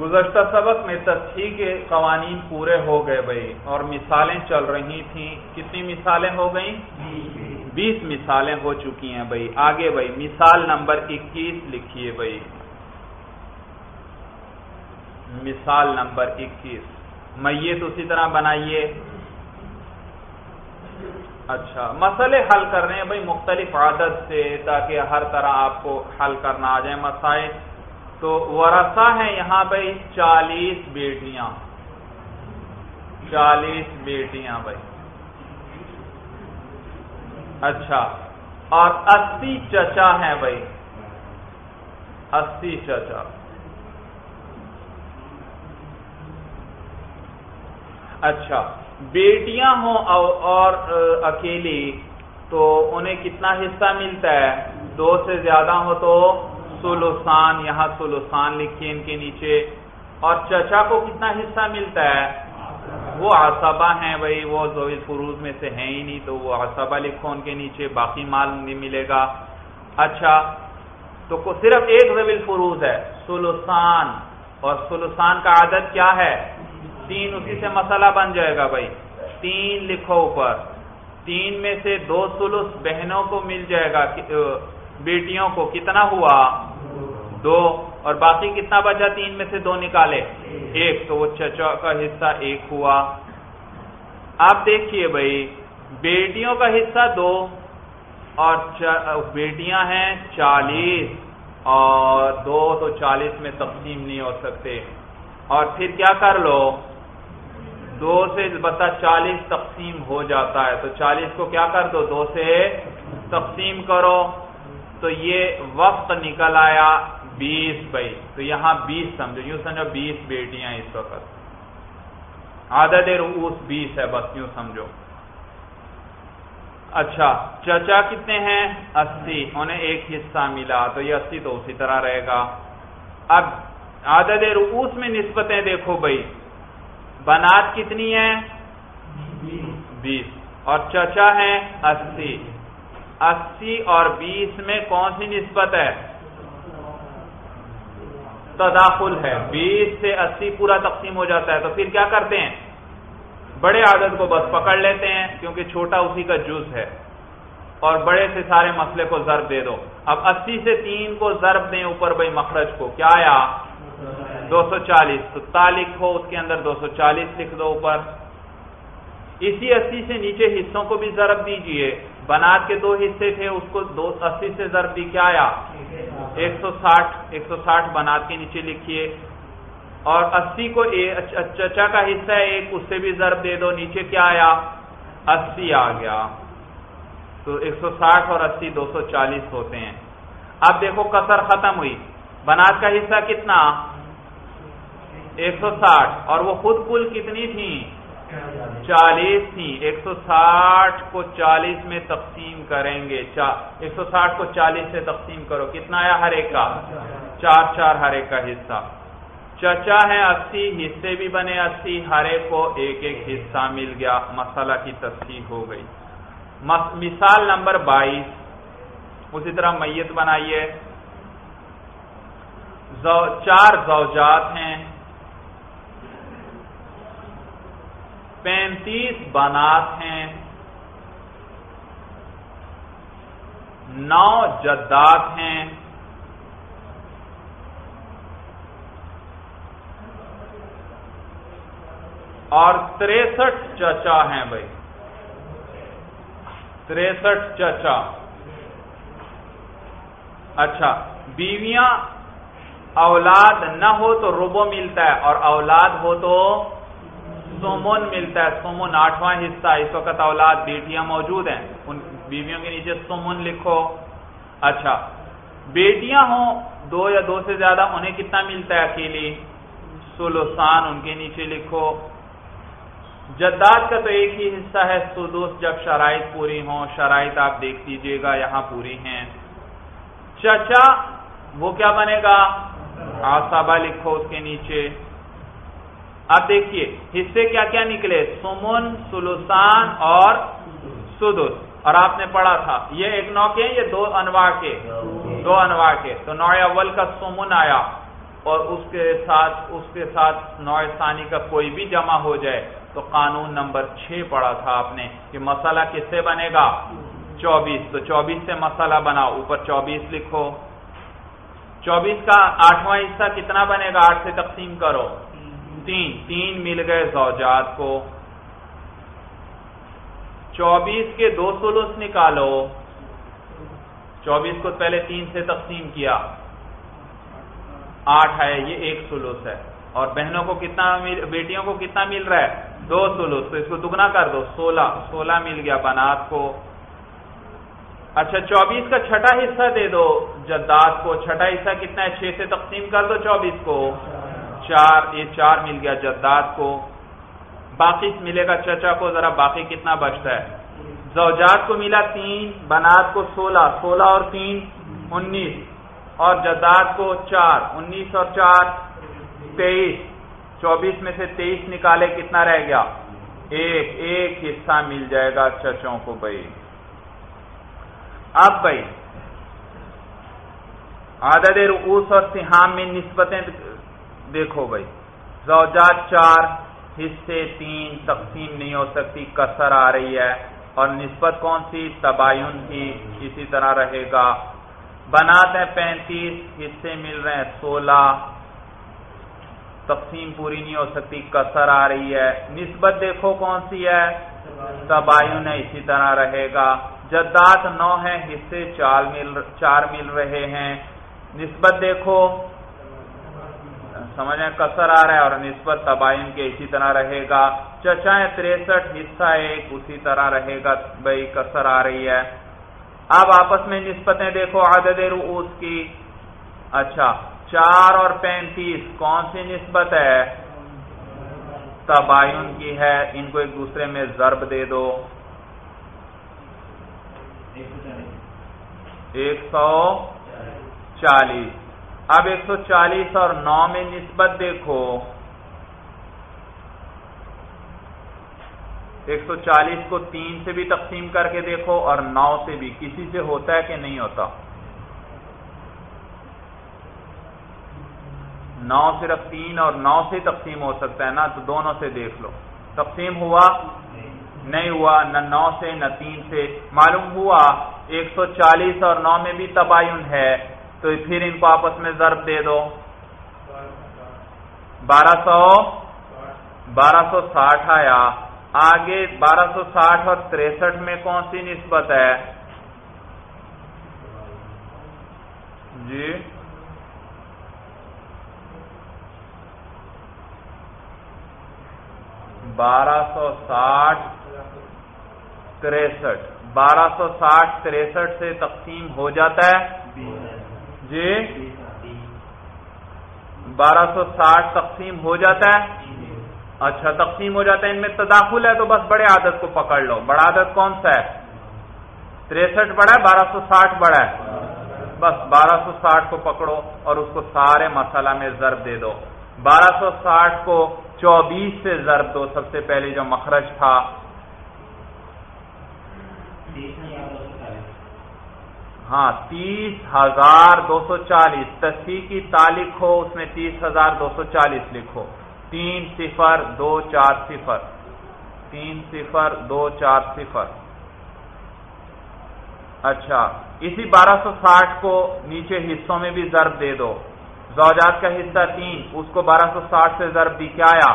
گزشتہ سبق میں تصحیح کے قوانین پورے ہو گئے بھائی، اور مثالیں چل رہی تھیں۔ کتنی مثالیں ہو گئیں؟ بیس مثالیں ہو چکی ہیں بھائی۔ آگے بھائی، مثال نمبر اکیس لکھیے بھائی۔ مثال نمبر اکیس۔ میت اسی طرح بنائیے۔ اچھا مسئلے حل کر رہے ہیں بھائی، مختلف عادت سے تاکہ ہر طرح آپ کو حل کرنا آ جائے۔ مسائل تو ورثہ ہیں یہاں بھائی چالیس بیٹیاں۔ چالیس بیٹیاں بھائی۔ اچھا۔ اور اسی چچا ہیں بھائی۔ اسی چچا۔ اچھا۔ بیٹیاں ہوں اور اکیلی تو انہیں کتنا حصہ ملتا ہے؟ دو سے زیادہ ہو تو سلوسان، یہاں سلوسان لکھیے ان کے نیچے۔ اور چچا کو کتنا حصہ ملتا ہے؟ وہ آسبا ہیں بھائی وہ زویل فروز میں سے ہیں ہی نہیں، تو وہ آسبا لکھو ان کے نیچے، باقی مال نہیں ملے گا۔ اچھا تو صرف ایک زویل فروز ہے، سلوسان۔ اور سلوسان کا عادت کیا ہے؟ تین، اسی سے مسئلہ بن جائے گا بھائی۔ تین لکھو اوپر۔ تین میں سے دو سلوس بہنوں کو مل جائے گا بیٹیوں کو کتنا ہوا؟ دو. اور باقی کتنا بچا تین میں سے دو نکالے؟ ایک. تو وہ چچا کا حصہ ایک ہوا. آپ دیکھیے بھائی، بیٹیوں کا حصہ دو اور بیٹیاں ہیں چالیس. اور دو تو چالیس میں تقسیم نہیں ہو سکتے۔ اور پھر کیا کر لو؟ دو سے بتا چالیس تقسیم ہو جاتا ہے۔ تو چالیس کو کیا کر دو؟ دو سے تقسیم کرو۔ تو یہ وقت نکل آیا بیس بھائی تو یہاں بیس سمجھو یوں سمجھو بیس بیٹیاں اس وقت۔ عادت روس بیس ہے بس یوں سمجھو۔ اچھا چچا کتنے ہیں؟ اسی انہیں ایک حصہ ملا۔ تو یہ اسی تو اسی طرح رہے گا۔ اب عادت روس میں نسبتیں دیکھو بھائی۔ بنات کتنی ہیں بیس۔ اور چچا ہیں؟ اسی۔ اسی اور بیس میں کون سی نسبت ہے؟ تداخل ہے۔ بیس سے اسی پورا تقسیم ہو جاتا ہے۔ تو پھر کیا کرتے ہیں؟ بڑے عادت کو بس پکڑ لیتے ہیں کیونکہ چھوٹا اسی کا جز ہے۔ اور بڑے سے سارے مسئلے کو ضرب دے دو۔ اب اسی سے تین کو ضرب دیں اوپر بھائی مخرج کو۔ کیا آیا؟ دو سو چالیس۔ تو تا لکھو، اس کے اندر دو سو چالیس لکھ دو اوپر۔ اسی اسی سے نیچے حصوں کو بھی ضرب دیجیے۔ بنات کے دو حصے تھے، اس کو دو اسی سے ضرب دی کیا آیا؟ ایک سو ساٹھ، ایک سو ساٹھ بنات کے نیچے لکھیے۔ اور اسی کو چچا کا حصہ ہے، ایک اس سے بھی ضرب دے دو، نیچے کیا آیا؟ اسی آ گیا۔ تو ایک سو ساٹھ اور اسی دو سو چالیس ہوتے ہیں۔ اب دیکھو کسر ختم ہوئی۔ بنات کا حصہ کتنا؟ ایک سو ساٹھ۔ اور وہ خود کل کتنی تھی چالیس تھی ایک سو ساٹھ کو چالیس میں تقسیم کریں گے ایک سو ساٹھ کو چالیس سے تقسیم کرو، کتنا آیا ہر ایک کا؟ چار چار ہر ایک کا حصہ۔ چچا ہے اسی، حصے بھی بنے اسی، ہر ایک کو ایک ایک حصہ مل گیا، مسئلہ کی تصحیح ہو گئی۔ مثال نمبر بائیس، اسی طرح میت بنائیے۔ چار زوجات ہیں۔ پینتیس بنات ہیں۔ نو جدات ہیں۔ اور تریسٹھ چچا ہیں بھائی۔ تریسٹھ چچا۔ اچھا بیویاں اولاد نہ ہو تو روبو ملتا ہے اور اولاد ہو تو سومن ملتا ہے سومن آٹھواں حصہ، اس وقت اولاد بیٹیاں موجود ہیں۔ ان بیویوں کے نیچے سومن لکھو۔ اچھا بیٹیاں ہوں، دو یا دو سے زیادہ انہیں کتنا ملتا ہے اکیلی؟ سلوسان ان کے نیچے لکھو۔ جداد کا تو ایک ہی حصہ ہے، سدوس جب شرائط پوری ہوں، شرائط آپ دیکھ لیجیے گا، یہاں پوری ہیں۔ چچا، وہ کیا بنے گا؟ آسابا لکھو اس کے نیچے۔ اب دیکھیے، حصے کیا کیا نکلے؟ سمن، سلوسان اور سدس۔ اور آپ نے پڑھا تھا، یہ ایک نو کے یہ دو انواع کے۔ دو انواع کے۔ تو نو اول کا سمن آیا، اور اس کے ساتھ، اس کے ساتھ نوع ثانی کا کوئی بھی جمع ہو جائے۔ تو قانون نمبر چھ پڑھا تھا آپ نے کہ مسئلہ کس سے بنے گا؟ چوبیس۔ تو چوبیس سے مسئلہ بناؤ۔ اوپر چوبیس لکھو۔ چوبیس کا آٹھواں حصہ کتنا بنے گا؟ آٹھ سے تقسیم کرو۔ تین تین مل گئے زوجات کو۔ چوبیس کے دو سلوس نکالو۔ چوبیس کو پہلے تین سے تقسیم کیا۔ آٹھ ہے، یہ ایک سلوس ہے۔ اور بہنوں کو کتنا بیٹیوں کو کتنا مل رہا ہے؟ دو سلوس تو اس کو دگنا کر دو، سولہ۔ سولہ مل گیا بنات کو۔ اچھا چوبیس کا چھٹا حصہ دے دو، جداد کو۔ چھٹا حصہ کتنا ہے؟ چھ سے تقسیم کر دو چوبیس کو۔ چار، یہ چار مل گیا جداد کو۔ باقی ملے گا چچا کو، ذرا باقی کتنا بچتا ہے؟ زوجات کو ملا تین، بنات کو سولہ سولہ اور تین، انیس۔ اور جداد کو چار، انیس اور چار، تیئیس۔ چوبیس میں سے تیئیس نکالے، کتنا رہ گیا؟ ایک ایک حصہ مل جائے گا چچوں کو بھائی۔ اب بھائی، عدد رؤوس اور سہام میں نسبتیں دیکھو بھائی، زوجات چار، حصے تین، تقسیم نہیں ہو سکتی کسر آ رہی ہے۔ اور نسبت کون سی؟ تباین کی، اسی طرح رہے گا۔ بنات ہیں پینتیس، حصے مل رہے ہیں سولہ۔ تقسیم پوری نہیں ہو سکتی کسر آ رہی ہے۔ نسبت دیکھو کون سی ہے؟ تباین ہے، اسی طرح رہے گا۔ جدات نو ہے حصے چار مل چار مل رہے ہیں۔ نسبت دیکھو سمجھ کسر آ رہا ہے اور نسبت تباین کے اسی طرح رہے گا۔ چچائیں تریسٹھ حصہ ایک اسی طرح رہے گا۔ بھائی کسر آ رہی ہے۔ اب آپس میں نسبتیں دیکھو، عدد رؤوس کی۔ اچھا چار اور پینتیس، کون سی نسبت ہے؟ تباین کی ہے۔ ان کو ایک دوسرے میں ضرب دے دو۔ ایک سو چالیس۔ اب ایک سو چالیس اور نو میں نسبت دیکھو۔ ایک سو چالیس کو تین سے بھی تقسیم کر کے دیکھو اور نو سے بھی۔ کسی سے ہوتا ہے کہ نہیں ہوتا؟ نو صرف تین اور نو سے تقسیم ہو سکتا ہے نا، تو دونوں سے دیکھ لو۔ تقسیم ہوا؟ نہیں ہوا، نہ نو سے، نہ تین سے۔ معلوم ہوا، ایک سو چالیس اور نو میں بھی تباین ہے۔ تو پھر ان کو آپس میں ضرب دے دو۔ بارہ سو بارہ سو ساٹھ آیا۔ آگے بارہ سو ساٹھ اور تریسٹھ میں کون سی نسبت ہے؟ جی۔ بارہ سو ساٹھ، تریسٹھ۔ بارہ سو ساٹھ، تریسٹھ سے تقسیم ہو جاتا ہے۔ جی؟ بارہ سو ساٹھ تقسیم ہو جاتا ہے؟ اچھا تقسیم ہو جاتا ہے، ان میں تداخل ہے تو بس بڑے عادت کو پکڑ لو۔ بڑا عادت کون سا ہے؟ تریسٹھ بڑا ہے، بارہ سو ساٹھ بڑا ہے۔ بس بارہ سو ساٹھ کو پکڑو اور اس کو سارے مسئلہ میں ضرب دے دو۔ بارہ سو ساٹھ کو چوبیس سے ضرب دو۔ سب سے پہلے جو مخرج تھا ہاں تیس ہزار دو سو چالیس۔ تصحیح کی تالیخ ہو، اس میں تیس ہزار دو سو چالیس لکھو۔ تین صفر دو چار صفر۔ تین صفر دو چار صفر۔ اچھا اسی بارہ سو ساٹھ کو نیچے حصوں میں بھی ضرب دے دو۔ زوجات کا حصہ تین، اس کو بارہ سو ساٹھ سے ضرب دی کیا آیا؟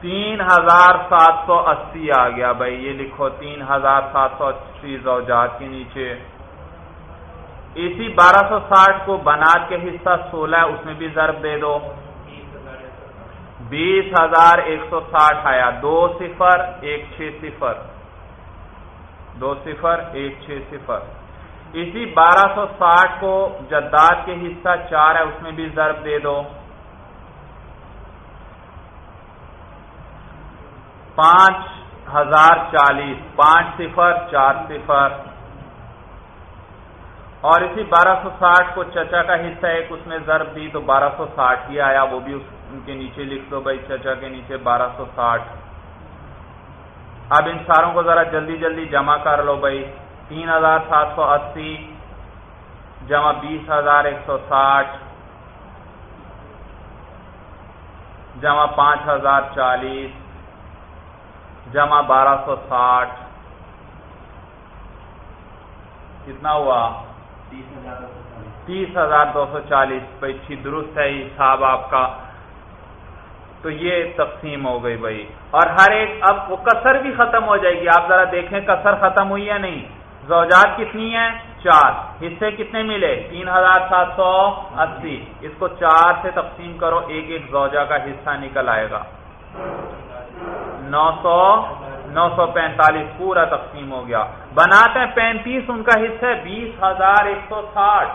تین ہزار سات سو اسی آ گیا بھائی، یہ لکھو، تین ہزار سات سو اسی زوجات کے نیچے۔ اسی بارہ سو ساٹھ کو بنات کے حصہ سولہ، اس میں بھی ضرب دے دو۔ بیس ہزار ایک سو ساٹھ آیا، دو صفر، ایک چھ صفر۔ دو صفر، ایک چھ صفر۔ اسی بارہ سو ساٹھ کو جداد کے حصہ چار ہے، اس میں بھی ضرب دے دو۔ پانچ ہزار چالیس، پانچ صفر، چار صفر۔ اور اسی بارہ سو ساٹھ کو چچا کا حصہ ایک اس میں ضرب دی تو بارہ سو ساٹھ ہی آیا، وہ بھی اس ان کے نیچے لکھ دو بھائی، چچا کے نیچے بارہ سو ساٹھ۔ اب ان ساروں کو ذرا جلدی جلدی جمع کر لو بھائی، تین ہزار سات سو اسی، جمع بیس ہزار ایک سو ساٹھ۔ جمع پانچ ہزار چالیس۔ جمع بارہ سو ساٹھ۔ کتنا ہوا؟ تیس ہزار دو سو چالیس۔ بھائی درست ہے حساب آپ کا۔ تو یہ تقسیم ہو گئی بھائی۔ اور ہر ایک، اب وہ کسر بھی ختم ہو جائے گی۔ آپ ذرا دیکھیں کسر ختم ہوئی یا نہیں؟ زوجات کتنی ہیں؟ چار۔ حصے کتنے ملے؟ تین ہزار سات سو اسی۔ اس کو چار سے تقسیم کرو، ایک ایک زوجہ کا حصہ نکل آئے گا۔ نو سو نو سو پینتالیس، پورا تقسیم ہو گیا۔ بناتے ہیں پینتیس، ان کا حصہ ہے بیس ہزار ایک سو ساٹھ۔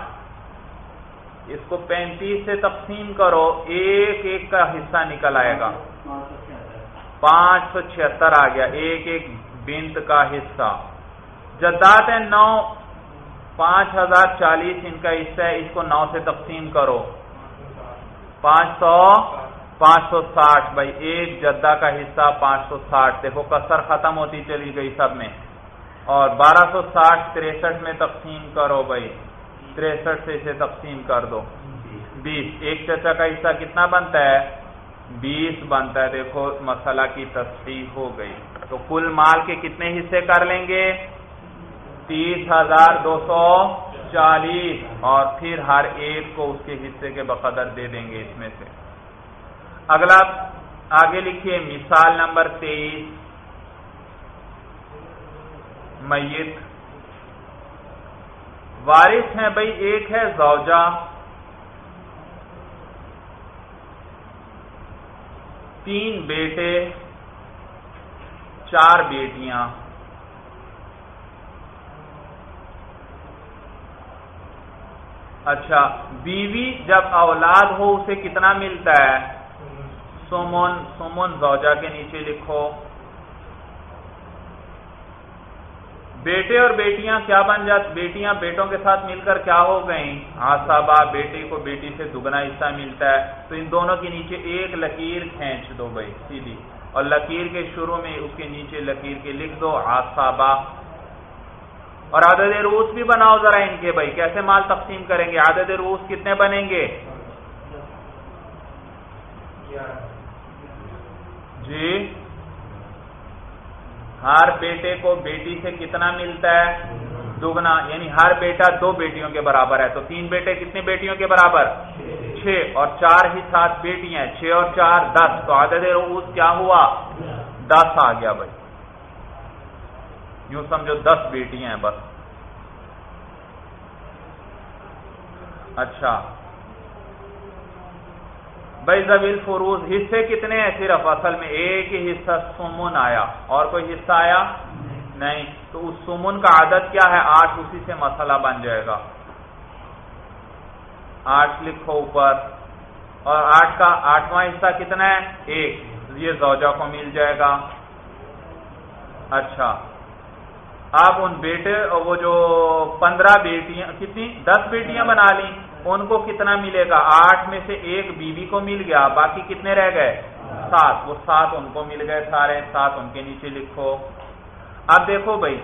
اس کو پینتیس سے تقسیم کرو، ایک ایک کا حصہ نکل آئے گا۔ پانچ سو چھہتر آ گیا، ایک ایک بنت کا حصہ۔ جدات ہے نو، پانچ ہزار چالیس ان کا حصہ ہے، اس کو نو سے تقسیم کرو۔ پانچ سو پانچ سو ساٹھ بھائی، ایک جدہ کا حصہ پانچ سو ساٹھ دیکھو کسر ختم ہوتی چلی گئی سب میں۔ اور بارہ سو ساٹھ تریسٹھ میں تقسیم کرو بھائی۔ تریسٹھ سے اسے تقسیم کر دو۔ بیس۔ ایک چچا کا حصہ کتنا بنتا ہے؟ بیس بنتا ہے۔ دیکھو، مسئلہ کی تصحیح ہو گئی۔ تو کل مال کے کتنے حصے کر لیں گے؟ تیس ہزار دو سو چالیس۔ اور پھر ہر ایک کو اس کے حصے کے بقدر دے دیں گے اس میں سے۔ اگلا آگے لکھیے، مثال نمبر تیئیس۔ میت۔ وارث ہیں بھائی، ایک ہے زوجہ۔ تین بیٹے، چار بیٹیاں۔ اچھا بیوی جب اولاد ہو، اسے کتنا ملتا ہے؟ سومن سومن زوجہ کے نیچے لکھو۔ بیٹے اور بیٹیاں کیا بن جات بیٹیاں بیٹوں کے ساتھ مل کر کیا ہو گئیں؟ آسابا بیٹے کو بیٹی سے دگنا حصہ ملتا ہے۔ تو ان دونوں کے نیچے ایک لکیر کھینچ دو بھائی، سیدھی۔ اور لکیر کے شروع میں اس کے نیچے لکیر کے لکھ دو آسابا اور عدد روس بھی بناؤ ذرا ان کے بھائی، کیسے مال تقسیم کریں گے؟ عدد روس کتنے بنیں گے؟ جی۔ ہر بیٹے کو بیٹی سے کتنا ملتا ہے؟ دگنا یعنی ہر بیٹا دو بیٹیوں کے برابر ہے۔ تو تین بیٹے کتنی بیٹیوں کے برابر؟ چھ۔ اور چار ہی سات بیٹیاں چھ اور چار، دس۔ تو عدد روس کیا ہوا؟ دس آ گیا بھائی۔ یوں سمجھو دس بیٹیاں ہیں بس۔ اچھا۔ بھائی زبیل فروز، حصے کتنے ہیں؟ صرف اصل میں ایک ہی حصہ سمن آیا۔ اور کوئی حصہ آیا؟ نہیں۔ تو اس سمن کا عادت کیا ہے؟ آٹھ، اسی سے مسئلہ بن جائے گا۔ آٹھ لکھو اوپر۔ اور آٹھ کا آٹھواں حصہ کتنا ہے؟ ایک۔ یہ زوجہ کو مل جائے گا۔ اچھا۔ آپ ان بیٹے، وہ جو پندرہ بیٹیاں، کتنی؟ دس بیٹیاں بنا لی ان کو کتنا ملے گا؟ آٹھ میں سے ایک بیوی کو مل گیا، باقی کتنے رہ گئے؟ سات۔ وہ سات ان کو مل گئے سارے، سات ان کے نیچے لکھو۔ اب دیکھو بھائی،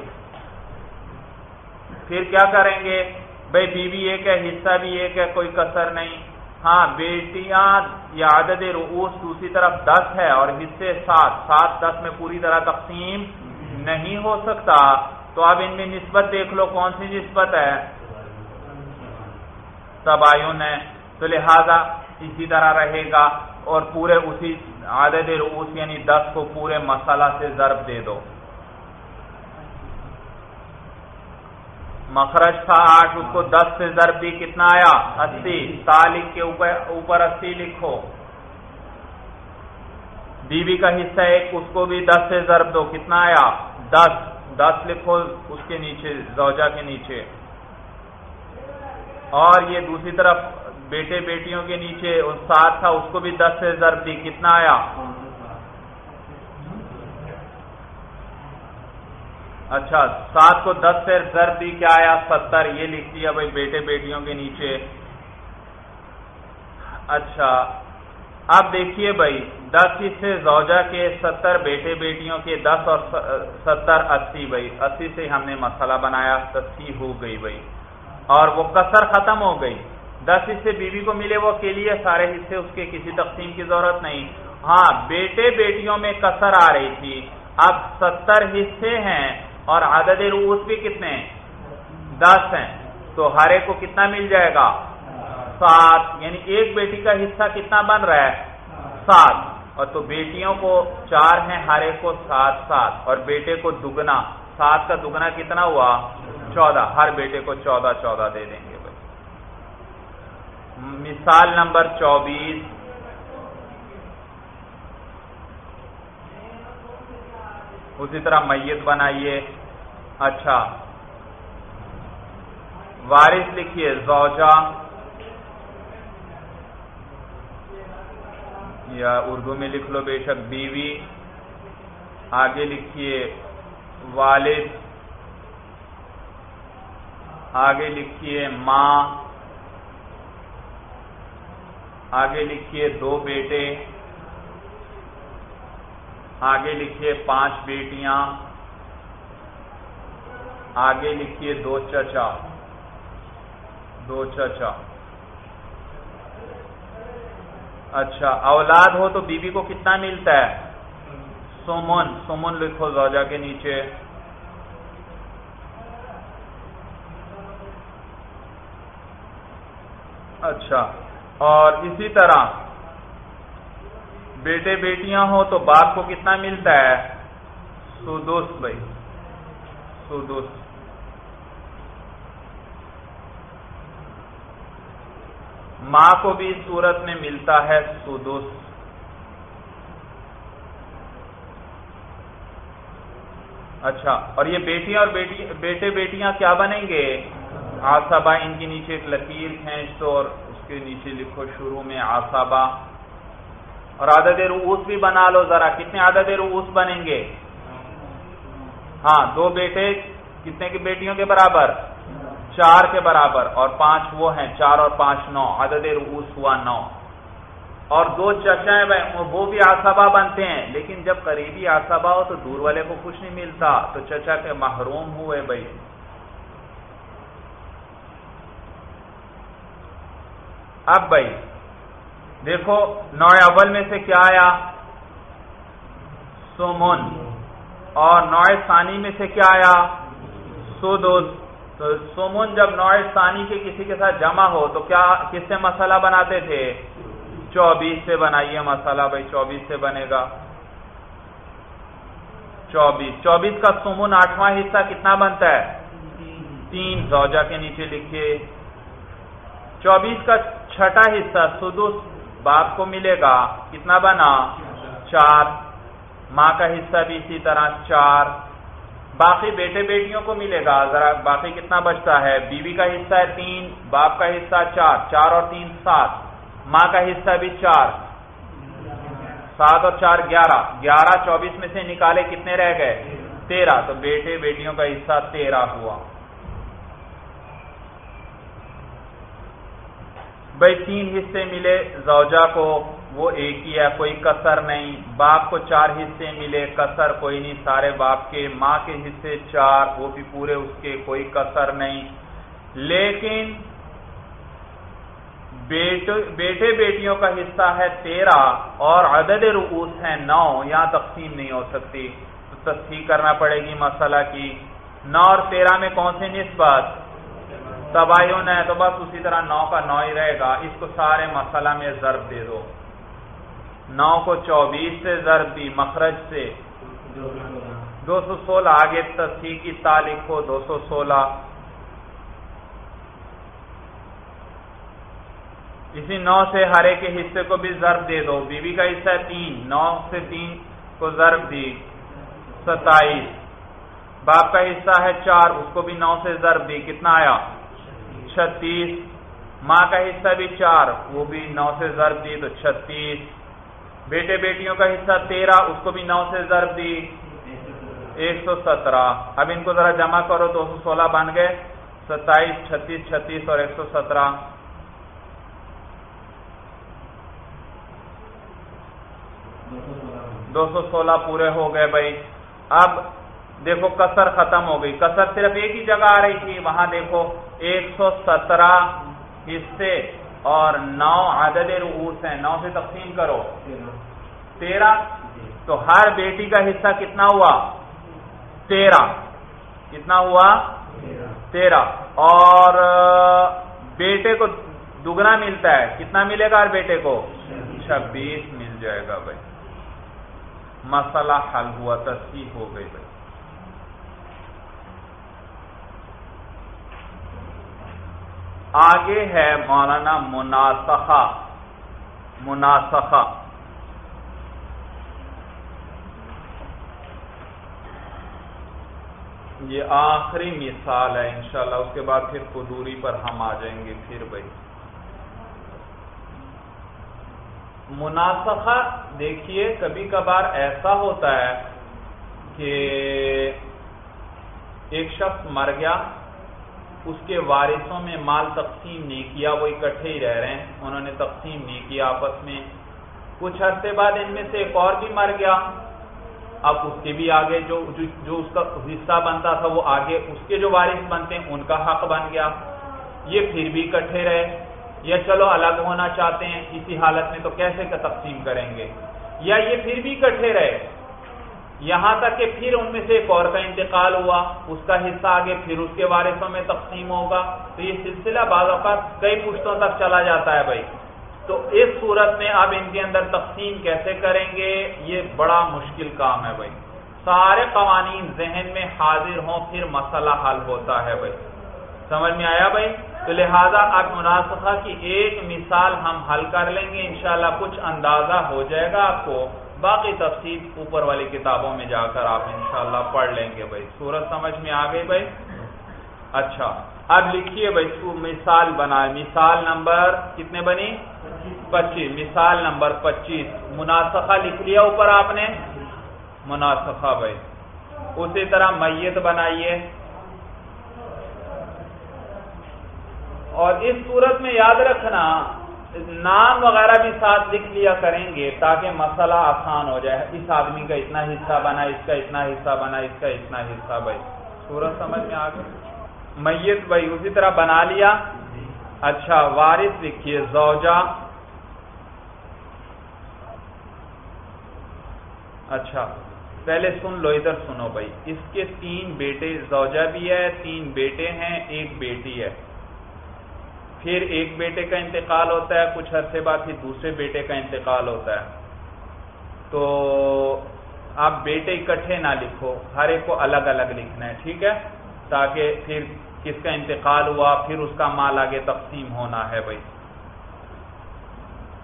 پھر کیا کریں گے؟ بھائی، بیوی ایک ہے، حصہ بھی ایک ہے، کوئی کسر نہیں۔ ہاں بیٹیاں یا عدد رؤوس دوسری طرف دس ہے اور حصے سات۔ سات، دس میں پوری طرح تقسیم نہیں ہو سکتا۔ تو اب ان میں نسبت دیکھ لو، کون سی نسبت ہے؟ تباین ہے تو لہذا اسی طرح رہے گا اور پورے اسی عادت روس یعنی دس کو پورے مسالہ سے ضرب دے دو۔ مخرج تھا آٹھ، اس کو دس سے ضرب بھی کتنا آیا؟ اسی۔ تالک کے اوپر اسی لکھو۔ بیوی کا حصہ ایک، اس کو بھی دس سے ضرب دو، کتنا آیا؟ دس۔ دس لکھو اس کے نیچے، زوجہ کے نیچے۔ اور یہ دوسری طرف بیٹے بیٹیوں کے نیچے سات تھا، اس کو بھی دس سے ضرب دی۔ کتنا آیا؟ اچھا سات کو دس سے ضرب دی، کیا آیا؟ ستر۔ یہ لکھ دیا بھائی بیٹے بیٹیوں کے نیچے۔ اچھا اب دیکھیے بھائی، دس حصے زوجہ کے، ستر بیٹے بیٹیوں کے، دس اور ستر، اسی بھائی۔ اسی سے ہم نے مسئلہ بنایا، اسی ہو گئی بھائی۔ اور وہ کسر ختم ہو گئی۔ دس حصے بیوی کو ملے، وہ کے لیے سارے حصے اس کے کسی تقسیم کی ضرورت نہیں۔ ہاں بیٹے بیٹیوں میں کسر آ رہی تھی۔ اب ستر حصے ہیں اور عدد روس بھی کتنے دس ہیں۔ تو ہر ایک کو کتنا مل جائے گا؟ سات۔ یعنی ایک بیٹی کا حصہ کتنا بن رہا ہے؟ سات۔ اور تو بیٹیوں کو چار ہیں، ہر ایک کو سات سات۔ اور بیٹے کو دگنا۔ سات کا دگنا کتنا ہوا؟ چودہ، ہر بیٹے کو چودہ چودہ دے دیں گے بھائی۔ مثال نمبر چوبیس۔ اسی طرح میت بنائیے۔ اچھا۔ وارث لکھیے، زوجہ۔ یا اردو میں لکھ لو بے شک، بیوی۔ آگے لکھیے، والد۔ آگے لکھیے ماں، آگے لکھیے دو بیٹے، آگے لکھیے پانچ بیٹیاں، آگے لکھیے دو چچا دو چچا۔ اچھا اولاد ہو تو بیوی کو کتنا ملتا ہے؟ سومن سومن لکھو زوجہ کے نیچے۔ اچھا۔ اور اسی طرح، بیٹے بیٹیاں ہو تو باپ کو کتنا ملتا ہے؟ سدوس بھائی۔ سدوس ماں کو بھی اس صورت میں ملتا ہے سدس اچھا اور یہ بیٹیاں اور بیٹی، بیٹے بیٹیاں کیا بنیں گے؟ آسابا ان کے نیچے ایک لکیر کھینچ تو اور اس کے نیچے لکھو شروع میں آسابا اور عدد روس بھی بنا لو ذرا۔ کتنے عدد روس بنیں گے؟ ہاں دو بیٹے۔ کتنے کی بیٹیوں کے برابر؟ چار کے برابر۔ اور پانچ وہ ہیں، چار اور پانچ نو۔ عدد روس ہوا نو۔ اور دو چچائیں وہ بھی آسابا بنتے ہیں۔ لیکن جب قریبی آسابا ہو تو دور والے کو کچھ نہیں ملتا۔ تو چچا کے محروم ہوئے بھائی۔ اب بھائی، دیکھو نو اول میں سے کیا آیا؟ سومن اور نو ثانی میں سے کیا آیا؟ سودوس تو سومن جب نوع ثانی کے کسی کے ساتھ جمع ہو، تو کیا، کس سے مسئلہ بناتے تھے؟ چوبیس سے بنائیے مسئلہ بھائی، چوبیس سے بنے گا۔ چوبیس۔ چوبیس کا سومن آٹھواں حصہ کتنا بنتا ہے؟ تین۔ زوجہ کے نیچے لکھیے۔ چوبیس کا چھٹا حصہ سدس باپ کو ملے گا، کتنا بنا؟ چار۔ ماں کا حصہ بھی اسی طرح چار۔ باقی بیٹے بیٹیوں کو ملے گا، ذرا باقی کتنا بچتا ہے؟ بیوی کا حصہ ہے تین، باپ کا حصہ چار۔ چار اور تین سات۔ ماں کا حصہ بھی چار۔ سات اور چار گیارہ۔ گیارہ چوبیس میں سے نکالے کتنے رہ گئے؟ تیرہ۔ تو بیٹے بیٹیوں کا حصہ تیرہ ہوا۔ بھائی تین حصے ملے، زوجہ کو وہ ایک ہی ہے، کوئی کسر نہیں۔ باپ کو چار حصے ملے، کسر کوئی نہیں۔ سارے باپ کے، ماں کے حصے چار، وہ بھی پورے اس کے، کوئی کسر نہیں۔ لیکن بیٹے بیٹیوں کا حصہ ہے تیرہ اور عدد رؤوس ہے نو، یہاں تقسیم نہیں ہو سکتی۔ تو تصحیح کرنا پڑے گی مسئلہ کی۔ نو اور تیرہ میں کون سی نسبت؟ تباہیوں ہے تو بس اسی طرح نو کا نو ہی رہے گا۔ اس کو سارے مسئلہ میں ضرب دے دو۔ نو کو چوبیس سے ضرب دی مخرج سے۔ دو سو سولہ۔ آگے تصحیح کی تاریخ ہو دو سو سولہ۔ اسی نو سے ہرے کے حصے کو بھی ضرب دے دو۔ بیوی کا حصہ ہے تین۔ نو سے تین کو ضرب دی۔ ستائیس۔ باپ کا حصہ ہے چار۔ اس کو بھی نو سے ضرب دی۔ کتنا آیا؟ چھتیس، ماں کا حصہ بھی چار، وہ بھی نو سے ضرب دی تو چھتیس۔ بیٹے بیٹیوں کا حصہ تیرہ، اس کو بھی نو سے ضرب دی۔ ایک سو سترہ۔ اب ان کو ذرا جمع کرو، دو سو سولہ بن گئے۔ ستائیس، چھتیس چھتیس اور ایک سو سترہ۔ دو سو سولہ پورے ہو گئے بھائی۔ اب دیکھو کسر ختم ہو گئی۔ کسر صرف ایک ہی جگہ آ رہی تھی، وہاں دیکھو ایک سو سترہ حصے اور نو عدد رؤوس ہیں۔ نو سے تقسیم کرو۔ تیرہ؟ تو ہر بیٹی کا حصہ کتنا ہوا؟ تیرہ۔ کتنا ہوا؟ تیرہ۔ اور بیٹے کو دگنا ملتا ہے۔ کتنا ملے گا ہر بیٹے کو؟ چھبیس مل جائے گا بھائی۔ مسئلہ حل ہوا، تصحیح ہو گئی بھائی۔ آگے ہے مولانا مناسخہ مناسخہ۔ یہ آخری مثال ہے انشاءاللہ، اس کے بعد پھر قدوری پر ہم آ جائیں گے پھر بھائی۔ مناسخہ دیکھیے، کبھی کبھار ایسا ہوتا ہے کہ ایک شخص مر گیا اس کے وارثوں میں مال تقسیم نہیں کیا وہ اکٹھے ہی رہ رہے ہیں۔ انہوں نے تقسیم نہیں کیا آپس میں۔ کچھ عرصے بعد ان میں سے ایک اور بھی مر گیا۔ اب اس کے بھی آگے جو جو اس کا حصہ بنتا تھا، وہ آگے اس کے جو وارث بنتے ہیں، ان کا حق بن گیا۔ یہ پھر بھی اکٹھے رہے۔ یا چلو الگ ہونا چاہتے ہیں، اسی حالت میں تو کیسے کا تقسیم کریں گے؟ یا یہ پھر بھی اکٹھے رہے۔ یہاں تک کہ پھر ان میں سے ایک اور کا انتقال ہوا، اس کا حصہ آگے پھر اس کے وارثوں میں تقسیم ہوگا۔ تو یہ سلسلہ بعض اوقات کئی پشتوں تک چلا جاتا ہے بھائی۔ تو اس صورت میں اب ان کے اندر تقسیم کیسے کریں گے؟ یہ بڑا مشکل کام ہے بھائی۔ سارے قوانین ذہن میں حاضر ہوں، پھر مسئلہ حل ہوتا ہے بھائی۔ سمجھ میں آیا بھائی؟ تو لہذا اب مناسبہ کی ایک مثال ہم حل کر لیں گے، انشاءاللہ کچھ اندازہ ہو جائے گا آپ کو۔ باقی تفصیل اوپر والی کتابوں میں جا کر آپ انشاءاللہ پڑھ لیں گے بھائی۔ سورج سمجھ میں آ گئی بھائی؟ اچھا۔ اب لکھیے بھائی مثال بنا مثال نمبر کتنے بنی؟ پچیس۔ مثال نمبر پچیس۔ مناسخہ لکھ لیا اوپر آپ نے؟ مناسخہ بھائی۔ اسی طرح میت بنائیے۔ اور اس صورت میں یاد رکھنا نام وغیرہ بھی ساتھ لکھ لیا کریں گے تاکہ مسئلہ آسان ہو جائے۔ اس آدمی کا اتنا حصہ بنا، اس کا اتنا حصہ بنا، اس کا اتنا حصہ بھائی سورج سمجھ میں آ گئی میت بھائی، اسی طرح بنا لیا۔ اچھا وارث لکھیے، زوجہ۔ اچھا پہلے سن لو، ادھر سنو بھائی۔ اس کے تین بیٹے، زوجہ بھی ہے، تین بیٹے ہیں، ایک بیٹی ہے۔ پھر ایک بیٹے کا انتقال ہوتا ہے، کچھ عرصے بعد پھر دوسرے بیٹے کا انتقال ہوتا ہے۔ تو آپ بیٹے اکٹھے نہ لکھو، ہر ایک کو الگ الگ لکھنا ہے، ٹھیک ہے؟ تاکہ پھر کس کا انتقال ہوا، پھر اس کا مال آگے تقسیم ہونا ہے بھائی۔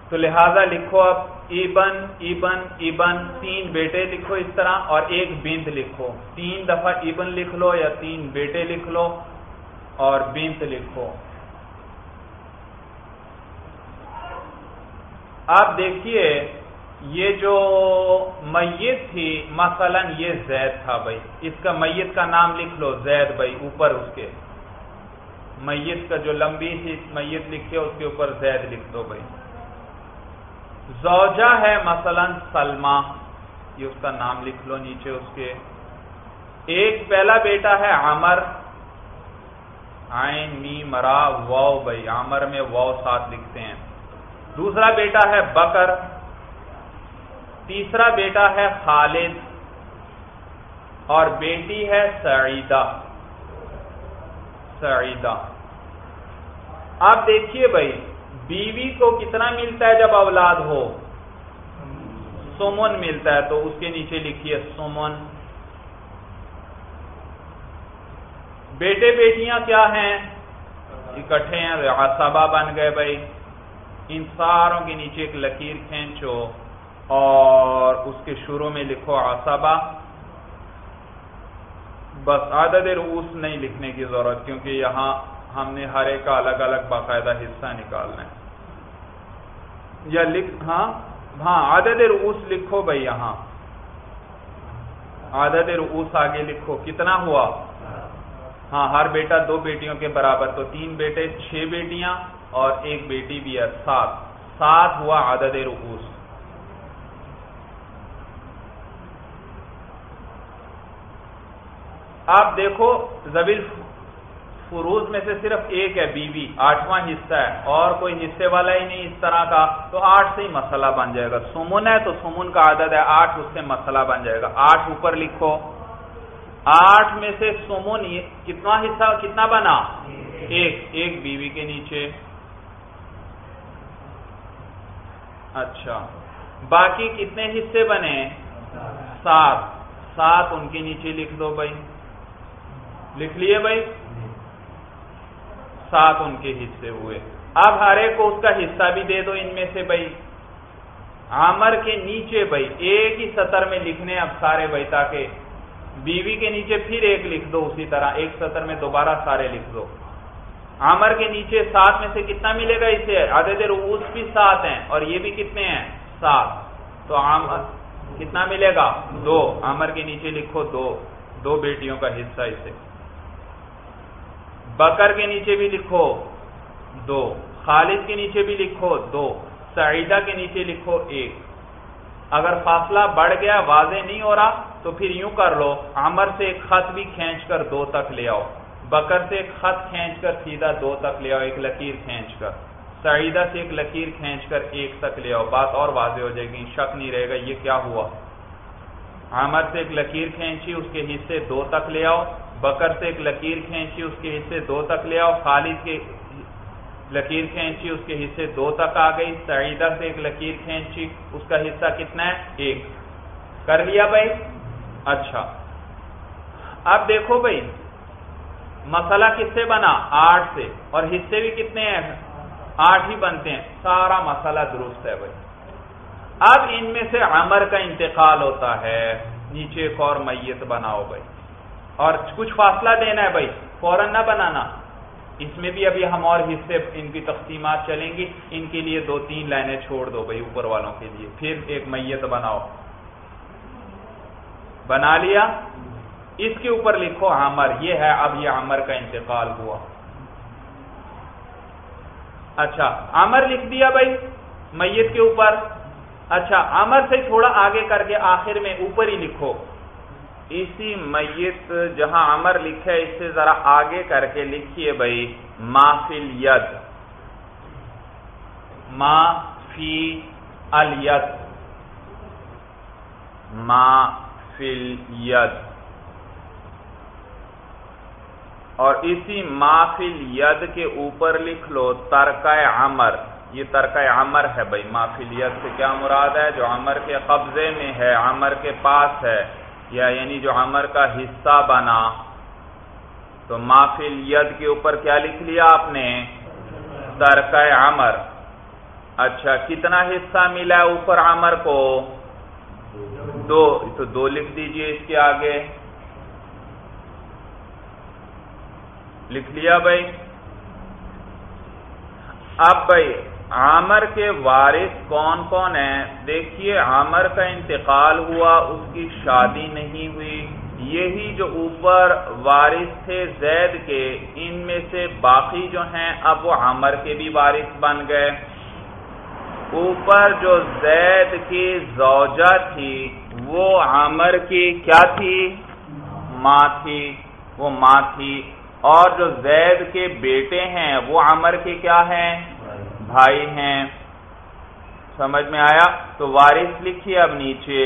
تو لہذا لکھو اب ایبن ایبن ایبن، تین بیٹے لکھو اس طرح، اور ایک بنت لکھو۔ تین دفعہ ایبن لکھ لو یا تین بیٹے لکھ لو اور بنت لکھو۔ آپ دیکھیے، یہ جو میت تھی، مثلا یہ زید تھا بھائی۔ اس کا میت کا نام لکھ لو، زید بھائی، اوپر اس کے۔ میت کا جو لمبی تھی میت لکھے، اس کے اوپر زید لکھ دو بھائی۔ زوجہ ہے مثلا سلما یہ اس کا نام لکھ لو نیچے اس کے۔ ایک پہلا بیٹا ہے عمر۔ آئین می مرا واؤ بھائی۔ عمر میں واؤ ساتھ لکھتے ہیں۔ دوسرا بیٹا ہے بکر، تیسرا بیٹا ہے خالد، اور بیٹی ہے سعیدہ۔ سعیدہ۔ آپ دیکھیے بھائی، بیوی کو کتنا ملتا ہے جب اولاد ہو؟ سمن ملتا ہے، تو اس کے نیچے لکھیے سمن۔ بیٹے بیٹیاں کیا ہیں؟ اکٹھے ہیں آسابا بن گئے بھائی۔ ان ساروں کے نیچے ایک لکیر کھینچو اور اس کے شروع میں لکھو آسابا بس عدد رؤوس نہیں لکھنے کی ضرورت، کیونکہ یہاں ہم نے ہر ایک کا الگ الگ باقاعدہ حصہ نکالنا ہے۔ یا لکھ ہاں ہاں عدد رؤوس لکھو بھائی یہاں۔ عدد رؤوس آگے لکھو۔ کتنا ہوا؟ ہاں ہر بیٹا دو بیٹیوں کے برابر، تو تین بیٹے، چھ بیٹیاں۔ اور ایک بیٹی بھی ہے، سات۔ سات ہوا عدد رقوص آپ دیکھو زبیل فروز میں سے صرف ایک ہے، بیوی۔ آٹھواں حصہ ہے۔ اور کوئی حصے والا ہی نہیں اس طرح کا۔ تو آٹھ سے ہی مسئلہ بن جائے گا۔ سمن ہے تو سمن کا عدد ہے۔ آٹھ اس سے مسئلہ بن جائے گا۔ آٹھ اوپر لکھو۔ آٹھ میں سے سمن کتنا حصہ، کتنا بنا؟ ایک۔ ایک بیوی کے نیچے۔ اچھا۔ باقی کتنے حصے بنے؟ سات۔ سات ان کے نیچے لکھ دو بھائی۔ لکھ لیے بھائی؟ سات ان کے حصے ہوئے۔ اب ہر ایک کو اس کا حصہ بھی دے دو ان میں سے بھائی۔ آمر کے نیچے بھائی۔ ایک ہی سطر میں لکھنے اب سارے بھائی تاکہ بیوی کے نیچے پھر ایک لکھ دو اسی طرح۔ ایک سطر میں دوبارہ سارے لکھ دو۔ آمر کے نیچے سات میں سے کتنا ملے گا اسے؟ عدد روس بھی سات ہیں اور یہ بھی کتنے ہیں؟ سات. تو آمر کتنا ملے گا؟ دو. آمر کے نیچے لکھو دو. دو بیٹیوں کا حصہ اسے. بکر کے نیچے بھی لکھو دو. خالد کے نیچے بھی لکھو دو. سعیدہ کے نیچے لکھو ایک. اگر فاصلہ بڑھ گیا، واضح نہیں ہو رہا، تو پھر یوں کر لو عمر سے ایک خط بھی کھینچ کر دو تک لے آؤ. بکر سے ایک خط کھینچ کر سیدھا دو تک لے آؤ، ایک لکیر کھینچ کر۔ سعیدہ سے ایک لکیر کھینچ کر ایک تک لے آؤ۔ بات اور واضح ہو جائے گی، شک نہیں رہے گا یہ کیا ہوا۔ عامر سے ایک لکیر کھینچی، اس کے حصے دو تک لے آؤ۔ بکر سے ایک لکیر کھینچی، اس کے حصے دو تک لے آؤ۔ خالد کے لکیر کھینچی، اس کے حصے دو تک آ گئی۔ سعیدہ سے ایک لکیر کھینچی، اس کا حصہ کتنا ہے؟ ایک۔ کر لیا بھائی؟ اچھا۔ اب دیکھو بھائی مسئلہ کس سے بنا؟ آٹھ سے۔ اور حصے بھی کتنے ہیں؟ آٹھ ہی بنتے ہیں۔ سارا مسئلہ درست ہے بھائی۔ اب ان میں سے عمر کا انتقال ہوتا ہے۔ نیچے ایک اور میت بناؤ بھائی۔ اور کچھ فاصلہ دینا ہے بھائی۔ فوراً نہ بنانا۔ اس میں بھی ابھی ہم اور حصے، ان کی تقسیمات چلیں گی۔ ان کے لیے دو تین لائنیں چھوڑ دو بھائی اوپر والوں کے لیے۔ پھر ایک میت بناؤ۔ بنا لیا۔ اس کے اوپر لکھو عمر، یہ ہے اب یہ عمر کا انتقال ہوا۔ اچھا عمر لکھ دیا بھائی، میت کے اوپر۔ اچھا عمر سے تھوڑا آگے کر کے آخر میں اوپر ہی لکھو۔ اسی میت جہاں امر لکھے، اس سے ذرا آگے کر کے لکھیے بھائی، ما فل ید ما فی الید ما فل ید اور اسی ما فل ید کے اوپر لکھ لو، ترکہ عمر۔ یہ ترکہ عمر ہے بھائی مافل ید سے کیا مراد ہے؟ جو عمر کے قبضے میں ہے، عمر کے پاس ہے، یا یعنی جو عمر کا حصہ بنا۔ تو مافل ید کے اوپر کیا لکھ لیا آپ نے؟ ترکہ عمر۔ اچھا کتنا حصہ ملا اوپر عمر کو؟ دو۔ تو دو لکھ دیجیے اس کے آگے۔ لکھ لیا بھائی۔ اب بھائی، عامر کے وارث کون کون ہیں؟ دیکھیے، عامر کا انتقال ہوا، اس کی شادی نہیں ہوئی۔ یہی جو اوپر وارث تھے زید کے، ان میں سے باقی جو ہیں، اب وہ عامر کے بھی وارث بن گئے۔ اوپر جو زید کی زوجہ تھی، وہ عامر کی کیا تھی؟ ماں تھی۔ وہ ماں تھی۔ اور جو زید کے بیٹے ہیں، وہ عامر کے کیا ہیں؟ بھائی ہیں۔ سمجھ میں آیا؟ تو وارث لکھیے اب نیچے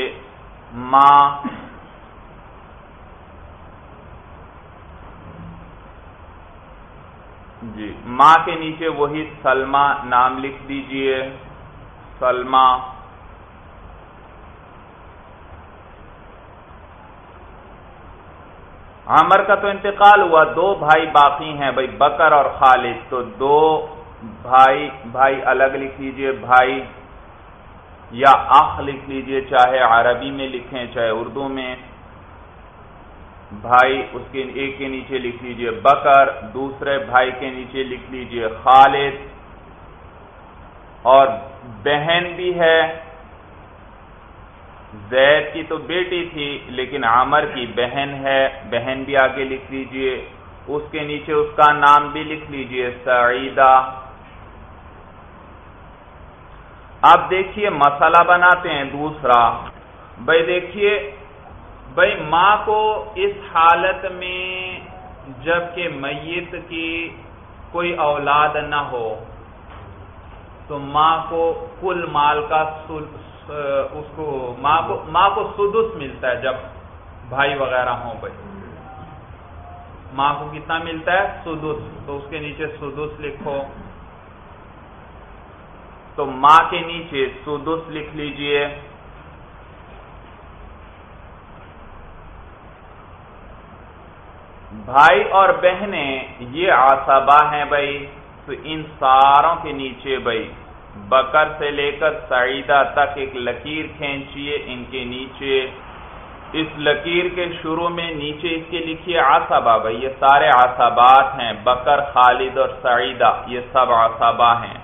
ماں جی ماں کے نیچے وہی سلما نام لکھ دیجیے۔ سلما عمر کا تو انتقال ہوا، دو بھائی باقی ہیں، بھائی بکر اور خالد۔ تو دو بھائی بھائی الگ لکھ لیجیے، بھائی یا اخ لکھ لیجیے، چاہے عربی میں لکھیں، چاہے اردو میں۔ بھائی اس کے ایک کے نیچے لکھ لیجیے بکر، دوسرے بھائی کے نیچے لکھ لیجیے خالد۔ اور بہن بھی ہے زید کی تو بیٹی تھی، لیکن عامر کی بہن ہے۔ بہن بھی آگے لکھ لیجیے۔ اس کے نیچے اس کا نام بھی لکھ لیجیے، سعیدہ۔ اب دیکھیے مسئلہ بناتے ہیں دوسرا۔ بھائی دیکھیے، بھائی ماں کو اس حالت میں جبکہ میت کی کوئی اولاد نہ ہو، تو ماں کو کل مال کا اس کو ماں کو ماں کو سدس ملتا ہے جب بھائی وغیرہ ہوں بھائی۔ ماں کو کتنا ملتا ہے؟ سدس۔ تو اس کے نیچے سدس لکھو۔ تو ماں کے نیچے سدس لکھ لیجیے۔ بھائی اور بہنیں، یہ آسابا ہیں بھائی۔ تو ان ساروں کے نیچے بھائی۔ بکر سے لے کر سعیدہ تک ایک لکیر کھینچیے، ان کے نیچے۔ اس لکیر کے شروع میں نیچے اس کے لکھیے آسابا بھائی، یہ سارے آسابات ہیں، بکر، خالد اور سعیدہ، یہ سب آسابا ہیں۔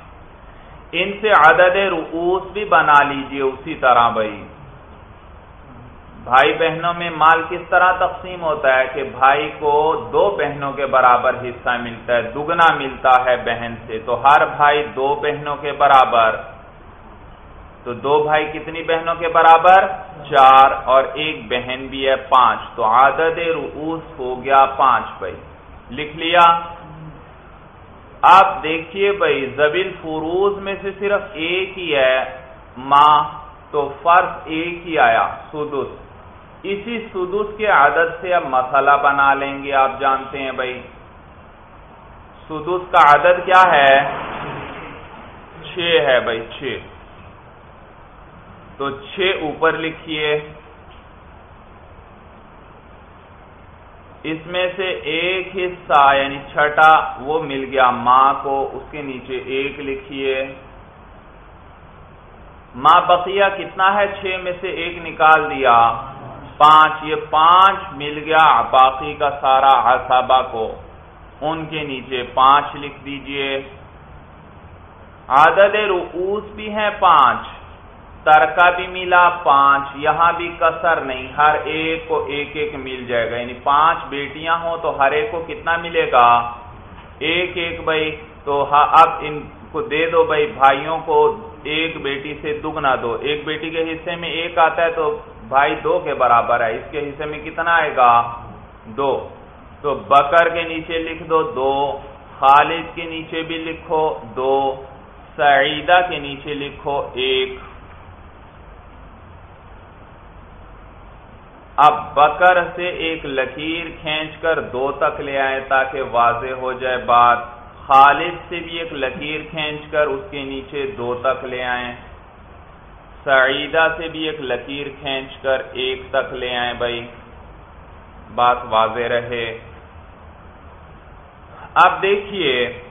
ان سے عدد رؤوس بھی بنا لیجیے اسی طرح بھائی۔ بھائی بہنوں میں مال کس طرح تقسیم ہوتا ہے کہ بھائی کو دو بہنوں کے برابر حصہ ملتا ہے، دگنا ملتا ہے بہن سے، تو ہر بھائی دو بہنوں کے برابر۔ تو دو بھائی کتنی بہنوں کے برابر؟ چار، اور ایک بہن بھی ہے پانچ۔ تو عادت رؤوس ہو گیا پانچ، بھائی۔ لکھ لیا۔ آپ دیکھیے بھائی زبیل فروز میں سے صرف ایک ہی ہے۔ ماں، تو فرض ایک ہی آیا، سدس۔ اسی سدس کے عدد سے اب مسئلہ بنا لیں گے، آپ جانتے ہیں بھائی۔ سدس کا عدد کیا ہے؟ چھ ہے بھائی، چھ۔ تو چھ اوپر لکھیے۔ اس میں سے ایک حصہ یعنی چھٹا وہ مل گیا ماں کو، اس کے نیچے ایک لکھیے۔ ماں بقیہ کتنا ہے؟ چھ میں سے ایک نکال دیا۔ پانچ، یہ پانچ مل گیا باقی کا سارا اصابہ کو۔ ان کے نیچے پانچ لکھ دیجیے۔ عدد رؤوس بھی ہیں پانچ، ترکہ بھی ملا پانچ، یہاں بھی کسر نہیں، ہر ایک کو ایک ایک مل جائے گا۔ یعنی پانچ بیٹیاں ہوں تو ہر ایک کو کتنا ملے گا؟ ایک ایک بھائی، تو ہاں، اب ان کو دے دو بھائی، بھائیوں کو ایک بیٹی سے دگنا دو۔ ایک بیٹی کے حصے میں ایک آتا ہے تو بھائی دو کے برابر ہے، اس کے حصے میں کتنا آئے گا؟ دو۔ تو بکر کے نیچے لکھ دو۔ دو خالد کے نیچے بھی لکھو، دو۔ سعیدہ کے نیچے لکھو، ایک۔ اب بکر سے ایک لکیر کھینچ کر دو تک لے آئے تاکہ واضح ہو جائے بات۔ خالد سے بھی ایک لکیر کھینچ کر اس کے نیچے دو تک لے آئیں سعیدہ سے بھی ایک لکیر کھینچ کر ایک تک لے آئیں بھائی۔ بات واضح رہے۔ اب دیکھیے،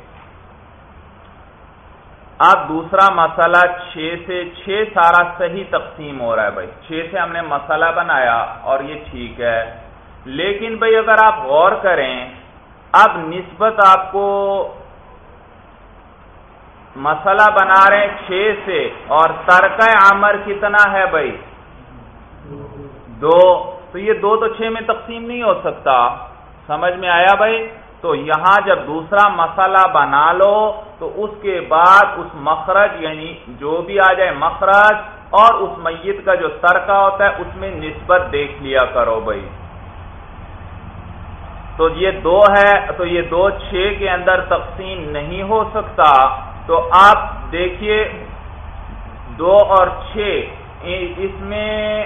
اب دوسرا مسئلہ چھ سے چھ سارا صحیح تقسیم ہو رہا ہے بھائی۔ چھ سے ہم نے مسئلہ بنایا اور یہ ٹھیک ہے۔ لیکن بھائی اگر آپ غور کریں، اب نسبت آپ کو مسئلہ بنا رہے ہیں چھ سے اور ترک عمر کتنا ہے بھائی؟ دو۔ تو یہ دو تو چھ میں تقسیم نہیں ہو سکتا۔ سمجھ میں آیا بھائی؟ تو یہاں جب دوسرا مسئلہ بنا لو، تو اس کے بعد اس مخرج یعنی جو بھی آ جائے مخرج، اور اس میت کا جو ترکہ ہوتا ہے، اس میں نسبت دیکھ لیا کرو بھائی۔ تو یہ دو ہے، تو یہ دو چھ کے اندر تقسیم نہیں ہو سکتا۔ تو آپ دیکھیے دو اور چھ اس میں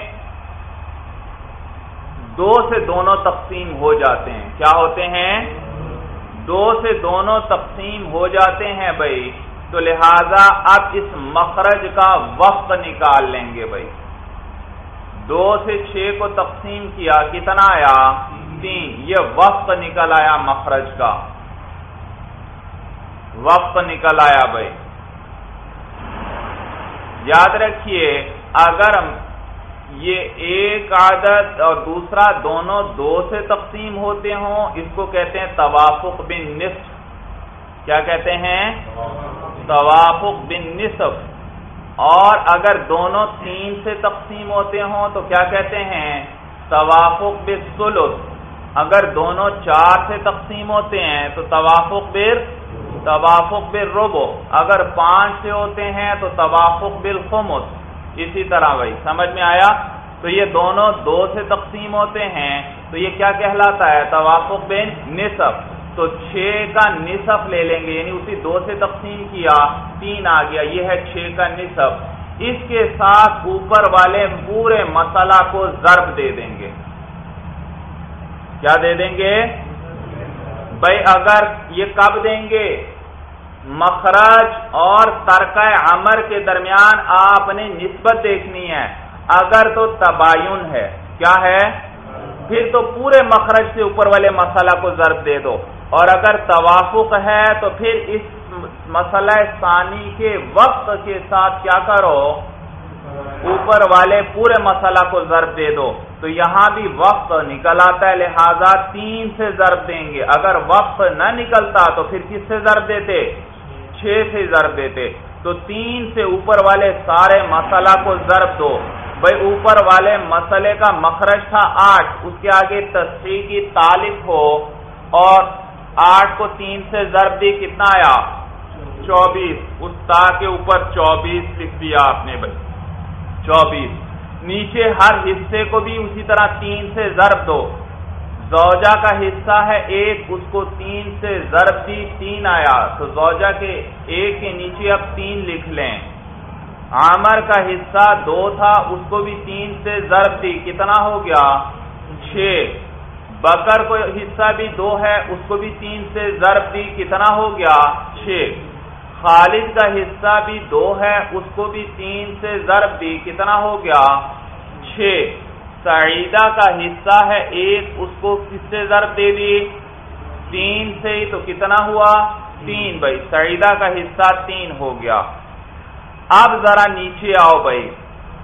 دو سے دونوں تقسیم ہو جاتے ہیں۔ کیا ہوتے ہیں؟ دو سے دونوں تقسیم ہو جاتے ہیں بھائی۔ تو لہذا اب اس مخرج کا وقت نکال لیں گے بھائی۔ دو سے چھ کو تقسیم کیا، کتنا آیا؟ تین۔ یہ وقت نکل آیا مخرج کا۔ وقت نکل آیا بھائی۔ یاد رکھیے، اگر یہ ایک عادت اور دوسرا دونوں دو سے تقسیم ہوتے ہوں، اس کو کہتے ہیں توافق بن نصف۔ کیا کہتے ہیں؟ توافق بن نصف۔ اور اگر دونوں تین سے تقسیم ہوتے ہوں، تو کیا کہتے ہیں؟ توافق بن اگر دونوں چار سے تقسیم ہوتے ہیں، تو توافق بر توافق بالربو اگر پانچ سے ہوتے ہیں تو توافق بالخمس۔ اسی طرح بھائی، سمجھ میں آیا؟ تو یہ دونوں دو سے تقسیم ہوتے ہیں۔ تو یہ کیا کہلاتا ہے؟ توافق بین نصف۔ تو چھ کا نصف لے لیں گے یعنی اسی دو سے تقسیم کیا، تین آ گیا، یہ ہے چھ کا نصف۔ اس کے ساتھ اوپر والے پورے مسئلہ کو ضرب دے دیں گے۔ کیا دے دیں گے؟ بھائی، اگر یہ کب دیں گے؟ مخرج اور ترکہ عمر کے درمیان آپ نے نسبت دیکھنی ہے۔ اگر تو تباین ہے۔ کیا ہے؟ پھر تو پورے مخرج سے اوپر والے مسئلہ کو ضرب دے دو۔ اور اگر توافق ہے تو پھر اس مسئلہ ثانی کے وقت کے ساتھ کیا کرو؟ اوپر والے پورے مسئلہ کو ضرب دے دو۔ تو یہاں بھی وقت نکل آتا ہے، لہذا تین سے ضرب دیں گے۔ اگر وقت نہ نکلتا تو پھر کس سے ضرب دیتے؟ چھ سے ضرب دیتے۔ تو تین سے اوپر والے سارے مسئلہ کو ضرب دو۔ بھائی اوپر والے مسئلے کا مخرج تھا آٹھ، اس کے آگے تصحیح کی طالب ہو اور آٹھ کو تین سے ضرب دی، کتنا آیا؟ چوبیس۔ اس تا کے اوپر چوبیس لکھ دیا آپ نے بھائی چوبیس۔ نیچے ہر حصے کو بھی اسی طرح تین سے ضرب دو۔ زوجہ کا حصہ ہے ایک، اس کو تین سے ضرب دی تین آیا تو زوجہ کے ایک کے نیچے اب تین لکھ لیں۔ عامر کا حصہ دو تھا، اس کو بھی تین سے ضرب دی کتنا ہو گیا؟ چھ۔ بکر کو حصہ بھی دو ہے، اس کو بھی تین سے ضرب دی کتنا ہو گیا؟ چھ۔ خالد کا حصہ بھی دو ہے، اس کو بھی تین سے ضرب دی کتنا ہو گیا؟ چھ۔ سعیدہ کا حصہ ہے ایک، اس کو کس سے ضرب دے دی تین سے، تو کتنا ہوا؟ تین بھائی، سعیدہ کا حصہ تین ہو گیا۔ اب ذرا نیچے آؤ بھائی۔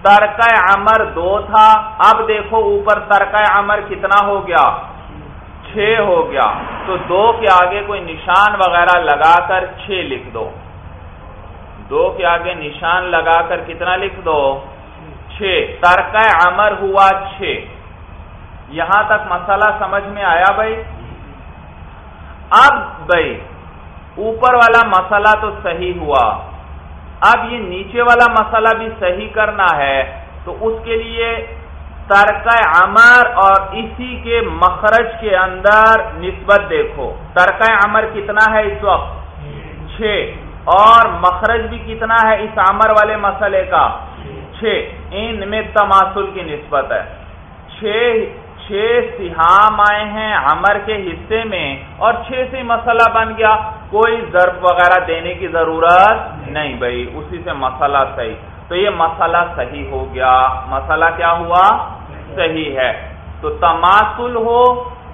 ترکہ عمر دو تھا، اب دیکھو اوپر ترکہ عمر کتنا ہو گیا؟ چھ ہو گیا۔ تو دو کے آگے کوئی نشان وغیرہ لگا کر چھ لکھ دو۔ دو کے آگے نشان لگا کر کتنا لکھ دو؟ چھ ترکہ عمر ہوا چھ یہاں تک مسئلہ سمجھ میں آیا بھائی؟ اب بھائی اوپر والا مسئلہ تو صحیح ہوا۔ اب یہ نیچے والا مسئلہ بھی صحیح کرنا ہے تو اس کے لیے ترکہ عمر اور اسی کے مخرج کے اندر نسبت دیکھو۔ ترکہ عمر کتنا ہے اس وقت؟ چھ اور مخرج بھی کتنا ہے اس عمر والے مسئلے کا؟ چھ، ان میں تماسل کی نسبت ہے۔ چھ چھ سہام آئے ہیں عمر کے حصے میں اور چھ سے مسئلہ بن گیا۔ کوئی ضرب وغیرہ دینے کی ضرورت نہیں بھائی، اسی سے مسئلہ صحیح۔ تو یہ مسئلہ صحیح ہو گیا۔ مسئلہ کیا ہوا؟ صحیح ہے۔ تو تماسل ہو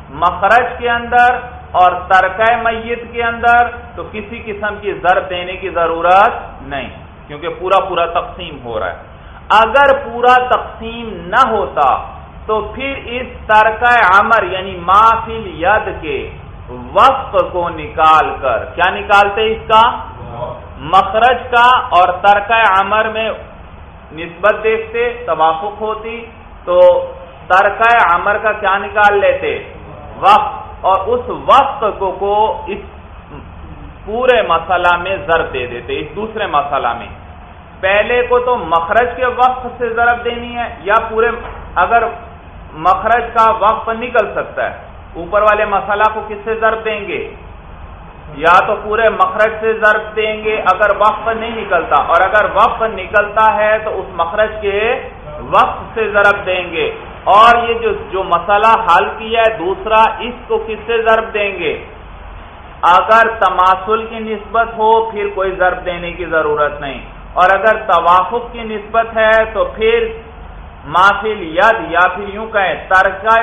مخرج کے اندر اور ترکہ میت کے اندر، تو کسی قسم کی ضرب دینے کی ضرورت نہیں، کیونکہ پورا پورا تقسیم ہو رہا ہے۔ اگر پورا تقسیم نہ ہوتا تو پھر اس ترکہ عمر یعنی مافل ید کے وقت کو نکال کر، کیا نکالتے اس کا؟ مخرج کا اور ترکہ عمر میں نسبت دیکھتے، توافق ہوتی تو ترکہ عمر کا کیا نکال لیتے؟ وقت۔ اور اس وقت کو کو اس پورے مسئلہ میں ضرب دے دیتے، اس دوسرے مسئلہ میں۔ پہلے کو تو مخرج کے وقت سے ضرب دینی ہے، یا پورے اگر مخرج کا وقت نکل سکتا ہے، اوپر والے مسئلہ کو کس سے ضرب دیں گے؟ یا تو پورے مخرج سے ضرب دیں گے اگر وقت نہیں نکلتا، اور اگر وقت نکلتا ہے تو اس مخرج کے وقت سے ضرب دیں گے۔ اور یہ جو جو مسئلہ حل کیا ہے، دوسرا اس کو کس سے ضرب دیں گے؟ اگر تماسل کی نسبت ہو، پھر کوئی ضرب دینے کی ضرورت نہیں۔ اور اگر توافق کی نسبت ہے تو پھر مافل ید یا پھر یوں کہیں ترکہ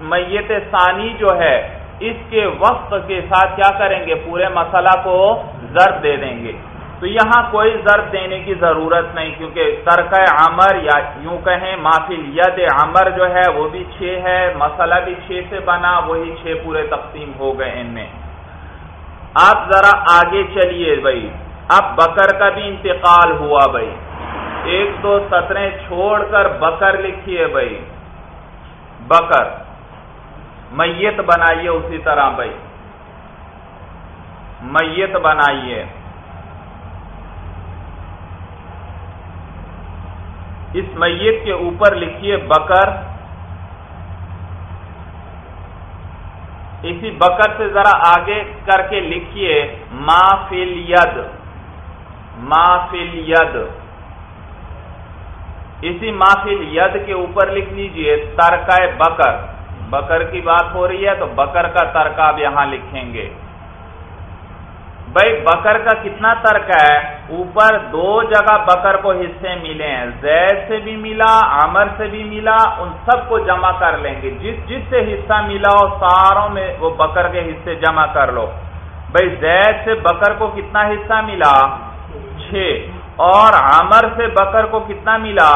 میت ثانی جو ہے، اس کے وقت کے ساتھ کیا کریں گے؟ پورے مسئلہ کو ضرب دے دیں گے۔ تو یہاں کوئی ضرب دینے کی ضرورت نہیں، کیونکہ ترک عمر یا یوں کہیں معافل ید عمر جو ہے وہ بھی چھ ہے، مسئلہ بھی چھ سے بنا، وہی چھ پورے تقسیم ہو گئے ان میں۔ آپ ذرا آگے چلیے بھائی۔ اب بکر کا بھی انتقال ہوا بھائی۔ ایک دو سطریں چھوڑ کر بکر لکھیے بھائی۔ بکر۔ میت بنائیے اسی طرح بھائی۔ میت بنائیے۔ اس میت کے اوپر لکھیے بکر۔ اسی بکر سے ذرا آگے کر کے لکھیے، ما فل ید ما فل ید اسی ما فل ید کے اوپر لکھ لیجیے، ترکہ بکر. بکر کی بات ہو رہی ہے تو بکر کا ترکہ آپ یہاں لکھیں گے۔ بھائی، بکر کا کتنا ترک ہے؟ اوپر دو جگہ بکر کو حصے ملے ہیں۔ زید سے بھی ملا، عمر سے بھی ملا، ان سب کو جمع کر لیں گے۔ جس جس سے حصہ ملا ہو، ساروں میں وہ بکر کے حصے جمع کر لو۔ بھائی، زید سے بکر کو کتنا حصہ ملا؟ چھ۔ اور عمر سے بکر کو کتنا ملا؟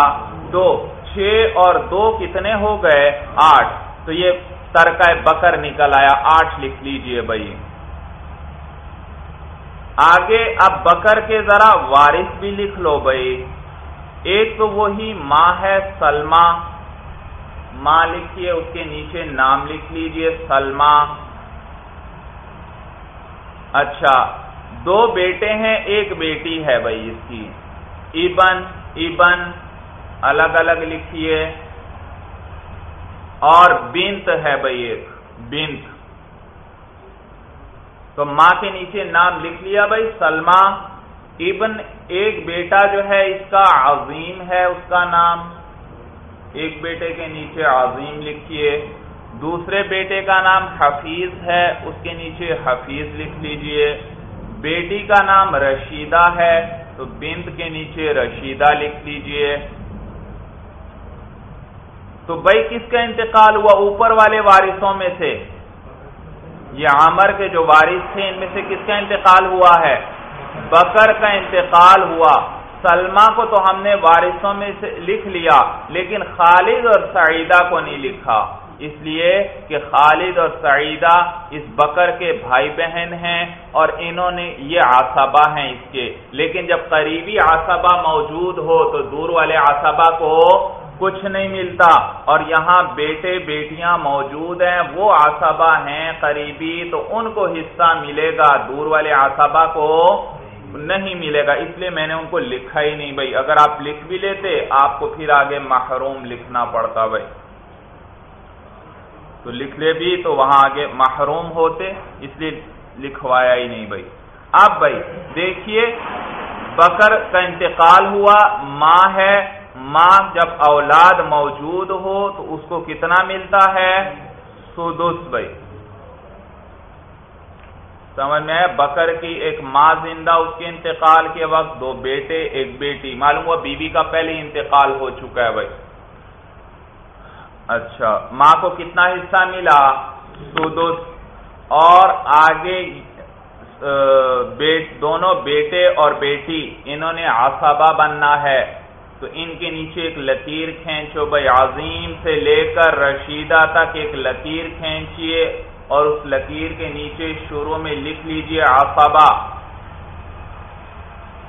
دو۔ چھ اور دو کتنے ہو گئے؟ آٹھ۔ تو یہ ترکہ بکر نکل آیا۔ آٹھ لکھ لیجیے بھائی۔ آگے اب بکر کے ذرا وارث بھی لکھ لو بھائی۔ ایک تو وہی ماں ہے سلما ماں لکھیے، اس کے نیچے نام لکھ لیجیے سلما اچھا۔ دو بیٹے ہیں، ایک بیٹی ہے بھائی اس کی۔ ایبن ایبن، الگ الگ لکھیے اور بنت ہے بھائی ایک، بنت۔ تو ماں کے نیچے نام لکھ لیا بھائی سلما ابن ایک بیٹا جو ہے، اس کا عظیم ہے، اس کا نام۔ ایک بیٹے کے نیچے عظیم لکھیے۔ دوسرے بیٹے کا نام حفیظ ہے، اس کے نیچے حفیظ لکھ لیجیے۔ بیٹی کا نام رشیدہ ہے، تو بنت کے نیچے رشیدہ لکھ لیجیے۔ تو بھائی، کس کا انتقال ہوا؟ اوپر والے وارثوں میں سے۔ یہ عامر کے جو وارث تھے، ان میں سے کس کا انتقال ہوا ہے؟ بکر کا انتقال ہوا۔ سلما کو تو ہم نے وارثوں میں سے لکھ لیا، لیکن خالد اور سعیدہ کو نہیں لکھا۔ اس لیے کہ خالد اور سعیدہ اس بکر کے بھائی بہن ہیں اور انہوں نے یہ آسابہ ہیں اس کے۔ لیکن جب قریبی آسابہ موجود ہو تو دور والے آسابہ کو کچھ نہیں ملتا۔ اور یہاں بیٹے بیٹیاں موجود ہیں، وہ آسابہ ہیں قریبی، تو ان کو حصہ ملے گا۔ دور والے آسابہ کو نہیں ملے گا۔ اس لیے میں نے ان کو لکھا ہی نہیں بھائی۔ اگر آپ لکھ بھی لیتے، آپ کو پھر آگے محروم لکھنا پڑتا بھائی۔ تو لکھ لے بھی تو وہاں آگے محروم ہوتے، اس لیے لکھوایا ہی نہیں بھائی۔ اب بھائی، دیکھیے، بکر کا انتقال ہوا، ماں ہے، ماں جب اولاد موجود ہو تو اس کو کتنا ملتا ہے؟ سدس بھائی۔ سمجھ میں بکر کی ایک ماں زندہ اس کے انتقال کے وقت، دو بیٹے، ایک بیٹی، معلوم ہوا بیوی کا پہلے انتقال ہو چکا ہے بھائی۔ اچھا ماں کو کتنا حصہ ملا؟ سدس اور آگے بیٹ، دونوں بیٹے اور بیٹی، انہوں نے آسابہ بننا ہے۔ تو ان کے نیچے ایک لکیر کھینچو، بھائی، عظیم سے لے کر رشیدہ تک ایک لکیر کھینچیے اور اس لکیر کے نیچے شروع میں لکھ لیجیے آفابا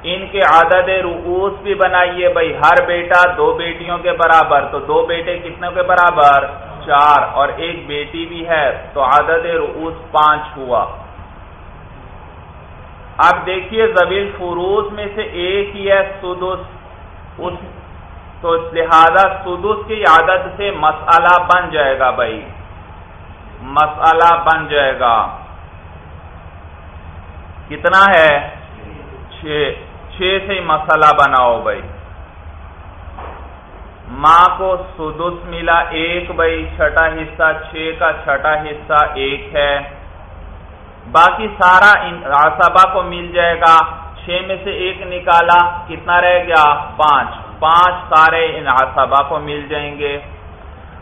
ان کے عدد رؤوس بھی بنائیے بھائی، ہر بیٹا دو بیٹیوں کے برابر، تو دو بیٹے کتنے کے برابر؟ چار، اور ایک بیٹی بھی ہے، تو عدد رؤوس پانچ ہوا۔ اب دیکھیے زبیل فروز میں سے ایک ہی ہے سدس۔ اس، تو لہذا سدس کی عادت سے مسئلہ بن جائے گا بھائی۔ مسئلہ بن جائے گا۔ کتنا ہے؟ چھ۔ چھ سے مسئلہ بناؤ بھائی۔ ماں کو سدس ملا، ایک بھائی، چھٹا حصہ، چھ کا چھٹا حصہ، ایک ہے۔ باقی سارا آسابا کو مل جائے گا۔ چھ میں سے ایک نکالا، کتنا رہ گیا؟ پانچ۔ پانچ سارے ان آسابا کو مل جائیں گے۔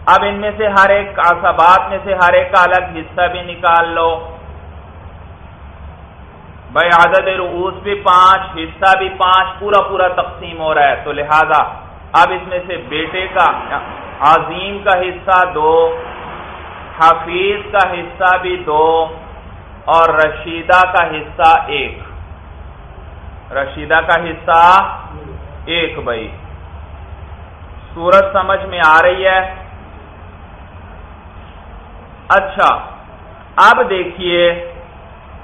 اب ان میں سے ہر ایک آسابات میں سے ہر ایک کا الگ حصہ بھی نکال لو۔ بھائی عدد رؤوس بھی پانچ، حصہ بھی پانچ، پورا پورا تقسیم ہو رہا ہے۔ تو لہذا اب اس میں سے بیٹے کا، عظیم کا حصہ دو، حفیظ کا حصہ بھی دو اور رشیدہ کا حصہ ایک۔ رشیدہ کا حصہ ایک بھائی۔ سورج سمجھ میں آ رہی ہے۔ اچھا اب دیکھیے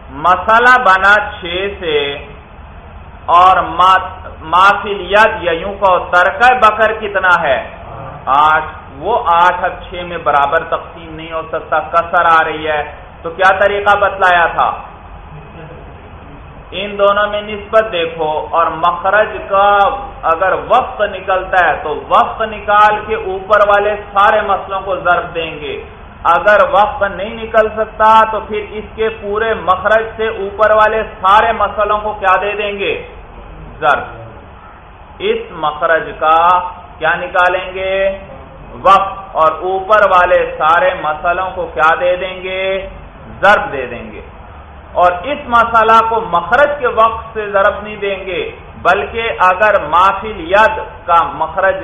مسئلہ بنا چھ سے اور مافل ید یا یوں کو ترک بکر کتنا ہے؟ آٹھ۔ وہ آٹھ اب چھ میں برابر تقسیم نہیں ہو سکتا، کسر آ رہی ہے۔ تو کیا طریقہ بتلایا تھا؟ ان دونوں میں نسبت دیکھو۔ اور مخرج کا اگر وقت نکلتا ہے تو وقت نکال کے اوپر والے سارے مسئلوں کو ضرب دیں گے۔ اگر وقت نہیں نکل سکتا تو پھر اس کے پورے مخرج سے اوپر والے سارے مسئلوں کو کیا دے دیں گے؟ ضرب. اس مخرج کا کیا نکالیں گے؟ وقت. اور اوپر والے سارے مسئلوں کو کیا دے دیں گے؟ ضرب دے دیں گے. اور اس مسئلہ کو مخرج کے وقت سے ضرب نہیں دیں گے، بلکہ اگر مافل ید کا مخرج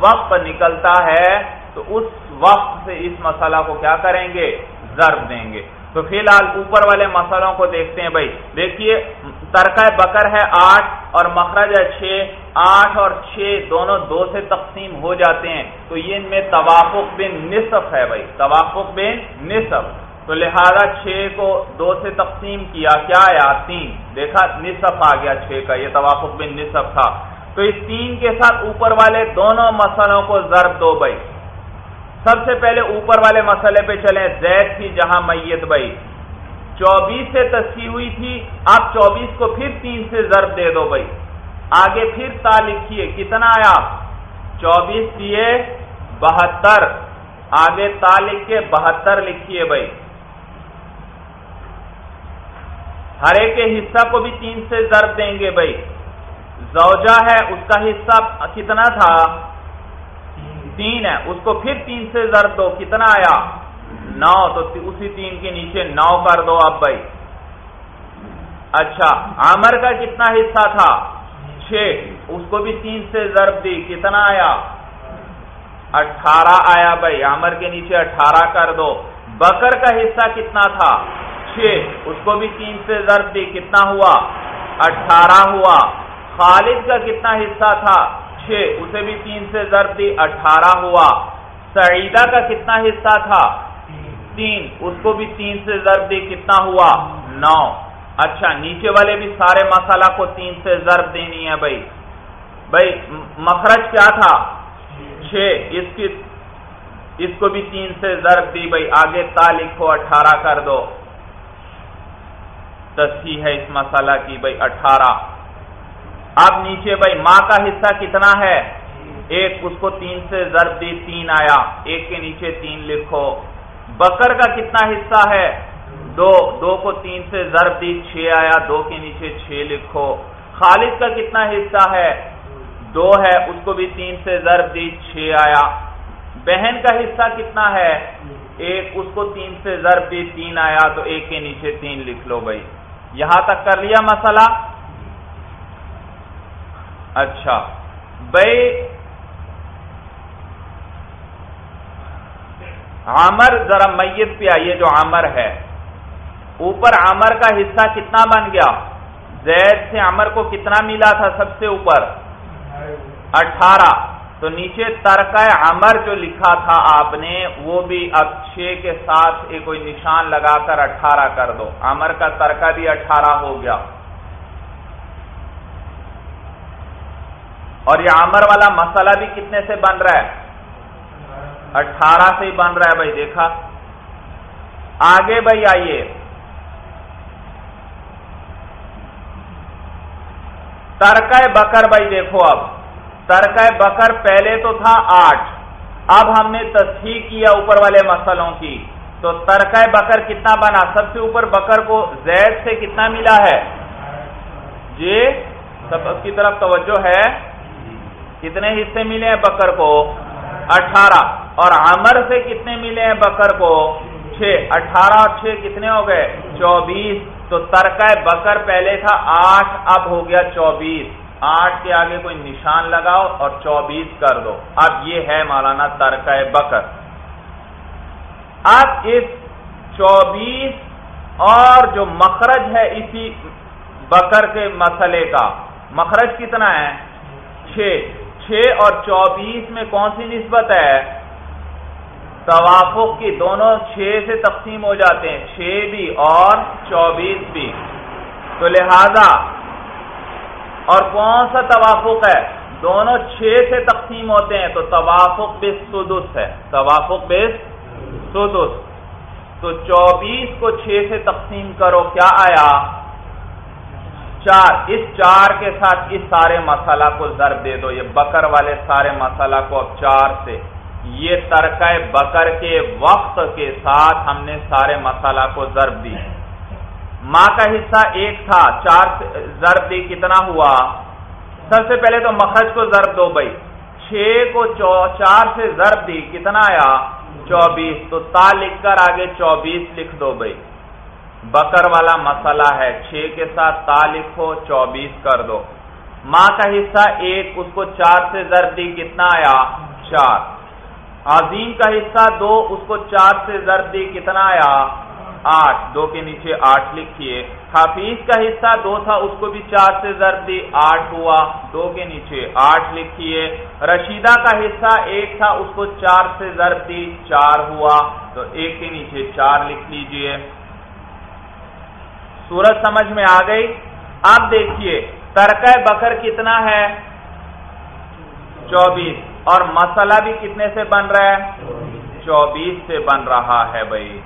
وقت نکلتا ہے تو اس وقت سے اس مسئلہ کو کیا کریں گے؟ ضرب دیں گے۔ تو فی الحال اوپر والے مسئلوں کو دیکھتے ہیں بھائی۔ دیکھیے، ترکہ بکر ہے آٹھ اور مخرج ہے چھ۔ آٹھ اور چھ دونوں دو سے تقسیم ہو جاتے ہیں۔ تو یہ ان میں توافق بن نصف ہے بھائی۔ توافق بن نصف۔ تو لہذا چھ کو دو سے تقسیم کیا کیا آیا تین۔ دیکھا، نصف آ گیا چھ کا۔ یہ توافق بن نصف تھا۔ تو اس تین کے ساتھ اوپر والے دونوں مسئلوں کو ضرب دو بھائی۔ سب سے پہلے اوپر والے مسئلے پہ چلیں، زید تھی جہاں میت بھائی چوبیس سے تصویر ہوئی تھی آپ چوبیس کو پھر تین سے ضرب دے دو بھائی آگے پھر تا لکھیے، کتنا آیا؟ چوبیس دیے بہتر۔ آگے تا لکھ کے بہتر لکھیے بھائی ہر ایک کے حصہ کو بھی تین سے ضرب دیں گے بھائی زوجہ ہے، اس کا حصہ کتنا تھا؟ تین ہے، اس کو پھر تین سے ضرب دو، کتنا آیا؟ نو، تو اسی تین کے نیچے نو کر دو اب بھائی۔ اچھا آمر کا کتنا حصہ تھا؟ چھ۔ اس کو بھی تین سے ضرب دی، کتنا آیا؟ اٹھارہ آیا بھائی آمر کے نیچے اٹھارہ کر دو۔ بکر کا حصہ کتنا تھا؟ چھ۔ اس کو بھی تین سے ضرب دی، کتنا ہوا؟ اٹھارہ ہوا۔ خالد کا کتنا حصہ تھا؟ چھ اسے بھی تین سے ضرب دی، اٹھارہ ہوا۔ سعیدہ کا کتنا حصہ تھا؟ تین۔ اس کو بھی تین سے ضرب دی، کتنا ہوا؟ نو۔ اچھا نیچے والے بھی سارے مسالہ کو تین سے ضرب دینی ہے بھائی۔ بھائی، مخرج کیا تھا؟ چھ۔ اس کی، اس کو بھی تین سے ضرب دی بھائی۔ آگے تا لکھو، اٹھارہ کر دو۔ تصحیح ہے اس مسئلہ کی بھائی، اٹھارہ۔ اب نیچے بھائی ماں کا حصہ کتنا ہے؟ ایک اس کو تین سے ضرب دی، تین آیا۔ ایک کے نیچے تین لکھو۔ بکر کا کتنا حصہ ہے؟ دو۔ دو کو تین سے ضرب دی، چھ آیا۔ دو کے نیچے چھ لکھو۔ خالد کا کتنا حصہ ہے؟ دو ہے۔ اس کو بھی تین سے ضرب دی، چھ آیا۔ بہن کا حصہ کتنا ہے؟ ایک۔ اس کو تین سے ضرب دی، تین آیا۔ تو ایک کے نیچے تین لکھ لو بھائی۔ یہاں تک کر لیا مسئلہ؟ اچھا۔ بھائی عامر، ذرا میت پہ آئیے جو عامر ہے۔ اوپر عامر کا حصہ کتنا بن گیا؟ زید سے عمر کو کتنا ملا تھا سب سے اوپر؟ اٹھارہ۔ تو نیچے ترکہ عمر جو لکھا تھا آپ نے، وہ بھی اب چھ کے ساتھ ایک کوئی نشان لگا کر اٹھارہ کر دو۔ عمر کا ترکہ بھی اٹھارہ ہو گیا۔ اور یہ عمر والا مسئلہ بھی کتنے سے بن رہا ہے؟ اٹھارہ سے ہی بن رہا ہے بھائی، دیکھا۔ آگے بھائی آئیے۔ ترکہ بکر بھائی، دیکھو اب۔ ترکہ بکر پہلے تو تھا آٹھ، اب ہم نے تصحیح کیا اوپر والے مسئلوں کی۔ تو ترکہ بکر کتنا بنا؟ سب سے اوپر بکر کو زید سے کتنا ملا ہے؟ جی سب کی طرف توجہ ہے۔ کتنے حصے ملے ہیں بکر کو؟ اٹھارہ. اور عمر سے کتنے ملے ہیں بکر کو؟ چھ. اٹھارہ اور چھ کتنے ہو گئے؟ چوبیس. تو ترکہ بکر پہلے تھا، آٹھ، اب ہو گیا چوبیس. آٹھ کے آگے کوئی نشان لگاؤ اور چوبیس کر دو. اب یہ ہے مولانا ترکہ بکر. اب اس چوبیس اور جو مخرج ہے اسی بکر کے مسئلے کا، مخرج کتنا ہے؟ چھ. چھ اور چوبیس میں کون سی نسبت ہے؟ توافق کی دونوں چھ سے تقسیم ہو جاتے ہیں۔ چھ بھی اور چوبیس بھی۔ تو لہذا، اور کون سا توافق ہے؟ دونوں چھ سے تقسیم ہوتے ہیں، تو توافق بے سدس ہے۔ توافق بے سدس۔ تو چوبیس کو چھ سے تقسیم کرو، کیا آیا؟ چار، اس چار کے ساتھ اس سارے مسئلہ کو ضرب دے دو، یہ بکر والے سارے مسئلہ کو اب چار سے۔ یہ ترکہ بکر کے وقت کے ساتھ ہم نے سارے مسالہ کو ضرب دی۔ ماں کا حصہ ایک تھا، چار ضرب دی کتنا ہوا؟ سب سے پہلے تو مخرج کو ضرب دو بھائی۔ چھ کو چار سے ضرب دی، کتنا آیا؟ چوبیس۔ تو تا لکھ کر آگے چوبیس لکھ دو بھائی۔ بکر والا مسئلہ ہے، چھ کے ساتھ تا لکھو چوبیس کر دو۔ ماں کا حصہ ایک، اس کو چار سے ضرب دی کتنا آیا؟ چار۔ عظیم کا حصہ دو، اس کو چار سے ضرب دی کتنا آیا؟ آٹھ۔ دو کے نیچے آٹھ لکھیے۔ حافظ کا حصہ دو تھا، اس کو بھی چار سے ضرب دی آٹھ ہوا۔ دو کے نیچے آٹھ لکھیے۔ رشیدہ کا حصہ ایک تھا، اس کو چار سے ضرب دی چار ہوا۔ تو ایک کے نیچے چار لکھ لیجیے۔ سورج سمجھ میں آ گئی۔ اب دیکھیے، ترکہ بکر کتنا ہے؟ چوبیس۔ اور مسئلہ بھی کتنے سے بن رہا ہے؟ چوبیس سے بن رہا ہے بھائی۔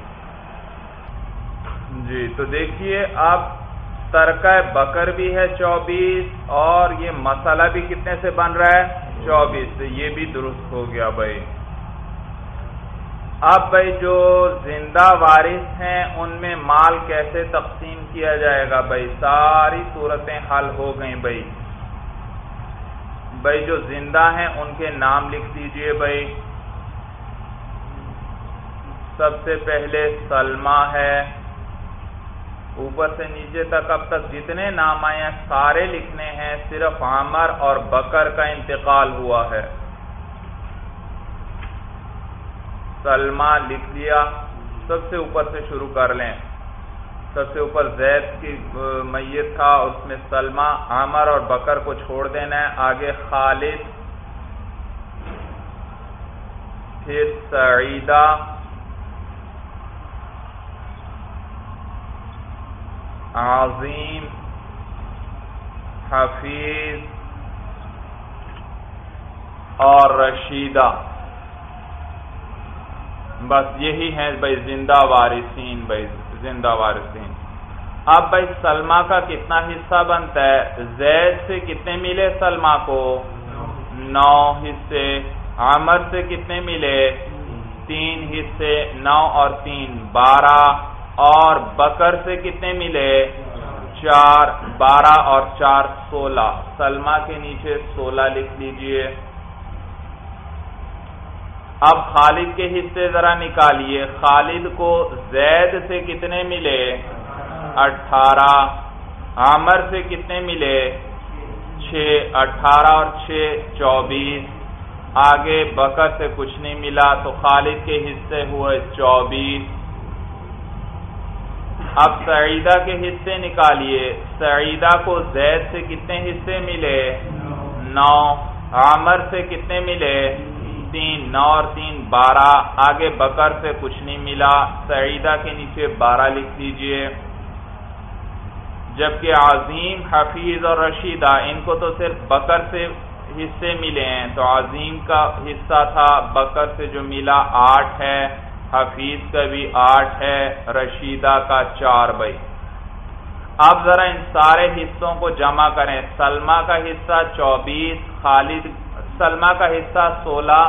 جی تو دیکھیے، اب ترکہ بکر بھی ہے چوبیس، اور یہ مسئلہ بھی کتنے سے بن رہا ہے؟ چوبیس۔ یہ بھی درست ہو گیا بھائی۔ اب بھائی جو زندہ وارث ہیں، ان میں مال کیسے تقسیم کیا جائے گا؟ بھائی ساری صورتیں حل ہو گئیں بھائی۔ بھائی جو زندہ ہیں، ان کے نام لکھ دیجیے بھائی۔ سب سے پہلے سلما ہے۔ اوپر سے نیچے تک اب تک جتنے نام آئے ہیں، سارے لکھنے ہیں، صرف عامر اور بکر کا انتقال ہوا ہے۔ سلما لکھ لیا، سب سے اوپر سے شروع کر لیں۔ سب سے اوپر زید کی میت تھا، اس میں سلما عامر اور بکر کو چھوڑ دینا ہے۔ آگے خالد، پھر سعیدہ۔ عظیم، حفیظ اور رشیدہ۔ بس یہی ہیں بھائی زندہ وارثین، بھائی زندہ وارثین۔ اب بھائی سلما کا کتنا حصہ بنتا ہے؟ زید سے کتنے ملے سلما کو؟ نو۔ حصے۔ عامر سے کتنے ملے؟ تین حصے۔ نو اور تین۔ بارہ۔ اور بکر سے کتنے ملے؟ چار۔ بارہ اور چار، سولہ۔ سلما کے نیچے سولہ لکھ لیجیے اب خالد کے حصے ذرا نکالیے۔ خالد کو زید سے کتنے ملے؟ اٹھارہ۔ عامر سے کتنے ملے؟ چھ، اٹھارہ اور چھ، چوبیس۔ آگے بکر سے کچھ نہیں ملا تو خالد کے حصے ہوئے چوبیس۔ اب سعیدہ کے حصے نکالیے۔ سعیدہ کو زید سے کتنے حصے ملے؟ نو۔ عامر سے کتنے ملے؟ تین نو اور تین، بارہ، آگے بکر سے کچھ نہیں ملا، سعیدہ کے نیچے بارہ لکھ دیجیے۔ جبکہ عظیم، حفیظ اور رشیدہ، ان کو تو صرف بکر سے حصے ملے ہیں۔ تو عظیم کا حصہ تھا، بکر سے جو ملا آٹھ ہے، حفیظ کا بھی آٹھ ہے، رشیدہ کا چار بھائی۔ اب ذرا ان سارے حصوں کو جمع کریں۔ سلما کا حصہ چوبیس، خالد سلما کا حصہ سولہ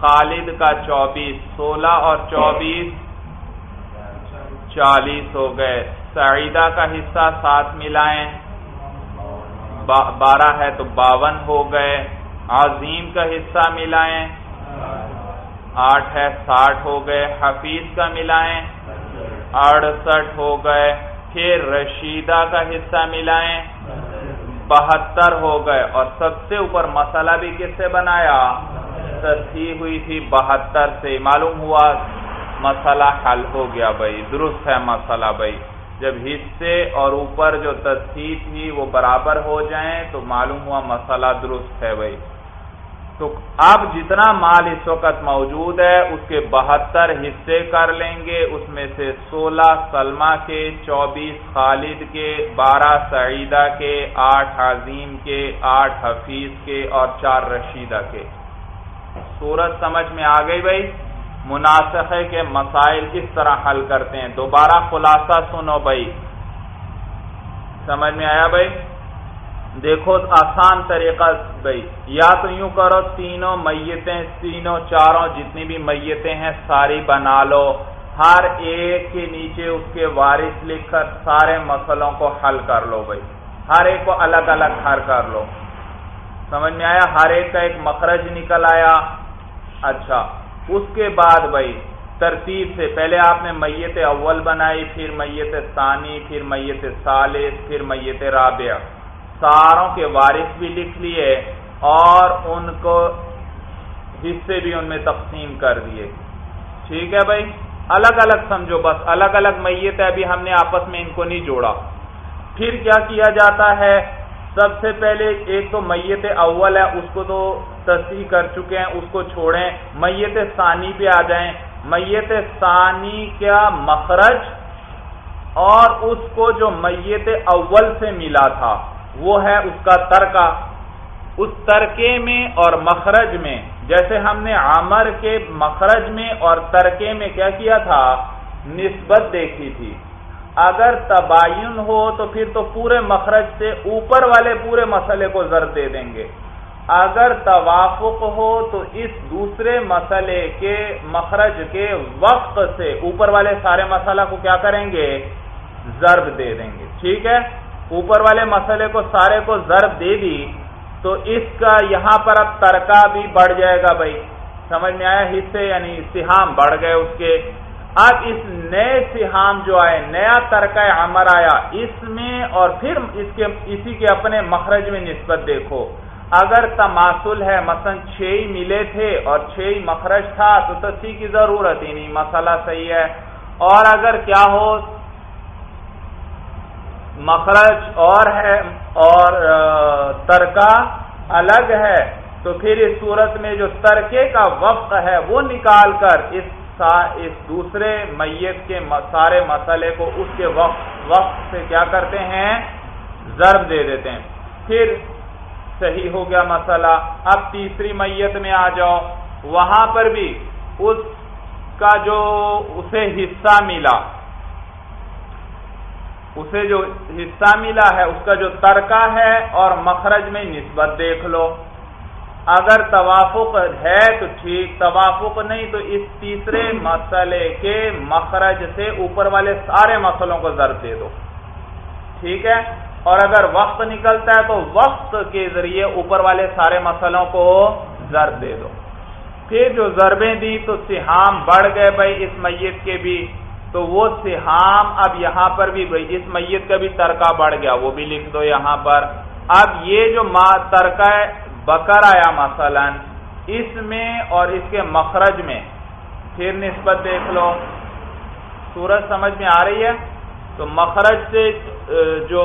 خالد کا چوبیس، سولہ اور چوبیس، چالیس ہو گئے۔ سعیدہ کا حصہ ساتھ ملائیں۔ بارہ ہے تو باون ہو گئے۔ عظیم کا حصہ ملائیں۔ آٹھ ہے ساٹھ ہو گئے۔ حفیظ کا ملائیں۔ اڑسٹھ ہو گئے۔ پھر رشیدہ کا حصہ ملائیں۔ بہتر ہو گئے۔ اور سب سے اوپر مسئلہ بھی کس سے بنایا؟ تصحیح ہوئی تھی، بہتر سے معلوم ہوا۔ مسئلہ حل ہو گیا بھائی، درست ہے مسئلہ بھائی۔ جب حصے اور اوپر جو تصحیح تھی وہ برابر ہو جائیں تو معلوم ہوا مسئلہ درست ہے بھائی۔ تو اب جتنا مال اس وقت موجود ہے، اس کے بہتر حصے کر لیں گے۔ اس میں سے سولہ سلما کے، چوبیس خالد کے، بارہ سعیدہ کے، آٹھ عظیم کے، آٹھ حفیظ کے اور چار رشیدہ کے۔ سورت سمجھ میں آ گئی بھائی۔ مناسخے کے مسائل کس طرح حل کرتے ہیں۔ دوبارہ خلاصہ سنو بھائی۔ سمجھ میں آیا بھائی؟ دیکھو آسان طریقہ بھائی۔ یا تو یوں کرو، تینوں میتیں، تینوں چاروں جتنی بھی میتیں ہیں، ساری بنا لو۔ ہر ایک کے نیچے اس کے وارث لکھ کر سارے مسئلوں کو حل کر لو بھائی۔ ہر ایک کو الگ الگ حل کر لو۔ سمجھ میں آیا؟ ہر ایک کا ایک مخرج نکل آیا۔ اچھا اس کے بعد بھائی، ترتیب سے پہلے آپ نے میت اول بنائی، پھر میت ثانی، پھر میت ثالث، پھر میت رابعہ۔ ساروں کے وارث بھی لکھ لیے اور ان کو حصے بھی ان میں تقسیم کر دیے۔ ٹھیک ہے بھائی؟ الگ الگ سمجھو، بس الگ الگ میت ہے ابھی ہم نے آپس میں ان کو نہیں جوڑا۔ پھر کیا کیا جاتا ہے؟ سب سے پہلے ایک تو میت اول ہے، اس کو تو تصحیح کر چکے ہیں، اس کو چھوڑیں۔ میت ثانی پہ آ جائیں۔ میت ثانی کا مخرج؟ اور اس کو جو میت اول سے ملا تھا، وہ ہے اس کا ترکہ۔ اس ترکے میں اور مخرج میں، جیسے ہم نے عامر کے مخرج میں اور ترکے میں کیا کیا تھا؟ نسبت دیکھی تھی۔ اگر تباین ہو تو پھر تو پورے مخرج سے اوپر والے پورے مسئلے کو زر دے دیں گے۔ اگر توافق ہو تو اس دوسرے مسئلے کے مخرج کے وقت سے اوپر والے سارے مسئلہ کو کیا کریں گے؟ ضرب دے دیں گے۔ ٹھیک ہے؟ اوپر والے مسئلے کو سارے کو ضرب دے دی تو اس کا یہاں پر اب ترکا بھی بڑھ جائے گا بھائی۔ سمجھ میں آیا؟ حصے یعنی سہام بڑھ گئے اس کے۔ اب اس نئے سہام جو آئے، نیا ترکہ عمر آیا، اس میں اور پھر اس کے، اسی کے اپنے مخرج میں نسبت دیکھو۔ اگر تماسل ہے، مثلا چھ ہی ملے تھے اور چھ ہی مخرج تھا، تو تصویر کی ضرورت ہی نہیں، مسئلہ صحیح ہے۔ اور اگر کیا ہو، مخرج اور ہے اور ترکا الگ ہے، تو پھر اس صورت میں جو ترکے کا وقت ہے، وہ نکال کر اس اس دوسرے میت کے سارے مسئلے کو اس کے وقت وقت سے کیا کرتے ہیں؟ ضرب دے دیتے ہیں۔ پھر صحیح ہو گیا مسئلہ۔ اب تیسری میت میں آ جاؤ۔ وہاں پر بھی اس کا جو اسے حصہ ملا۔ اسے جو حصہ ملا ہے، اس کا جو ترکہ ہے اور مخرج میں نسبت دیکھ لو۔ اگر توافق ہے تو ٹھیک، توافق نہیں تو اس تیسرے مسئلے کے مخرج سے اوپر والے سارے مسئلوں کو ضرب دے دو۔ ٹھیک ہے؟ اور اگر وقت نکلتا ہے تو وقت کے ذریعے اوپر والے سارے مسئلوں کو ضرب دے دو۔ پھر جو ضربیں دی تو سہام بڑھ گئے بھائی اس میت کے بھی۔ تو وہ سہام اب یہاں پر بھی اس میت کا بھی ترکہ بڑھ گیا، وہ بھی لکھ دو یہاں پر۔ اب یہ جو ترکہ بکر آیا مثلا اس میں اور اس کے مخرج میں پھر نسبت دیکھ لو۔ سورج سمجھ میں آ رہی ہے؟ تو مخرج سے، جو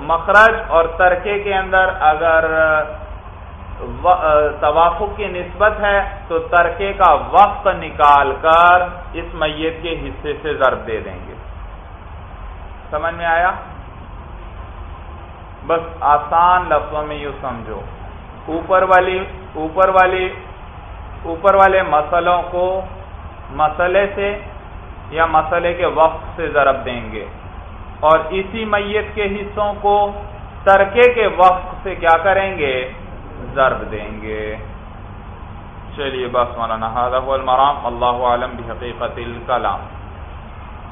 مخرج اور ترکے کے اندر اگر توافق کی نسبت ہے، تو ترکے کا وقت نکال کر اس میت کے حصے سے ضرب دے دیں گے۔ سمجھ میں آیا؟ بس آسان لفظوں میں یوں سمجھو۔ اوپر والی اوپر والی، اوپر والے مسئلوں کو مسئلے سے یا مسئلے کے وقت سے ضرب دیں گے۔ اور اسی میت کے حصوں کو ترکے کے وقت سے کیا کریں گے؟ ضرب دیں گے۔ چلیے بس مولانا المرام، اللہ عالم بحقیقت الکلام۔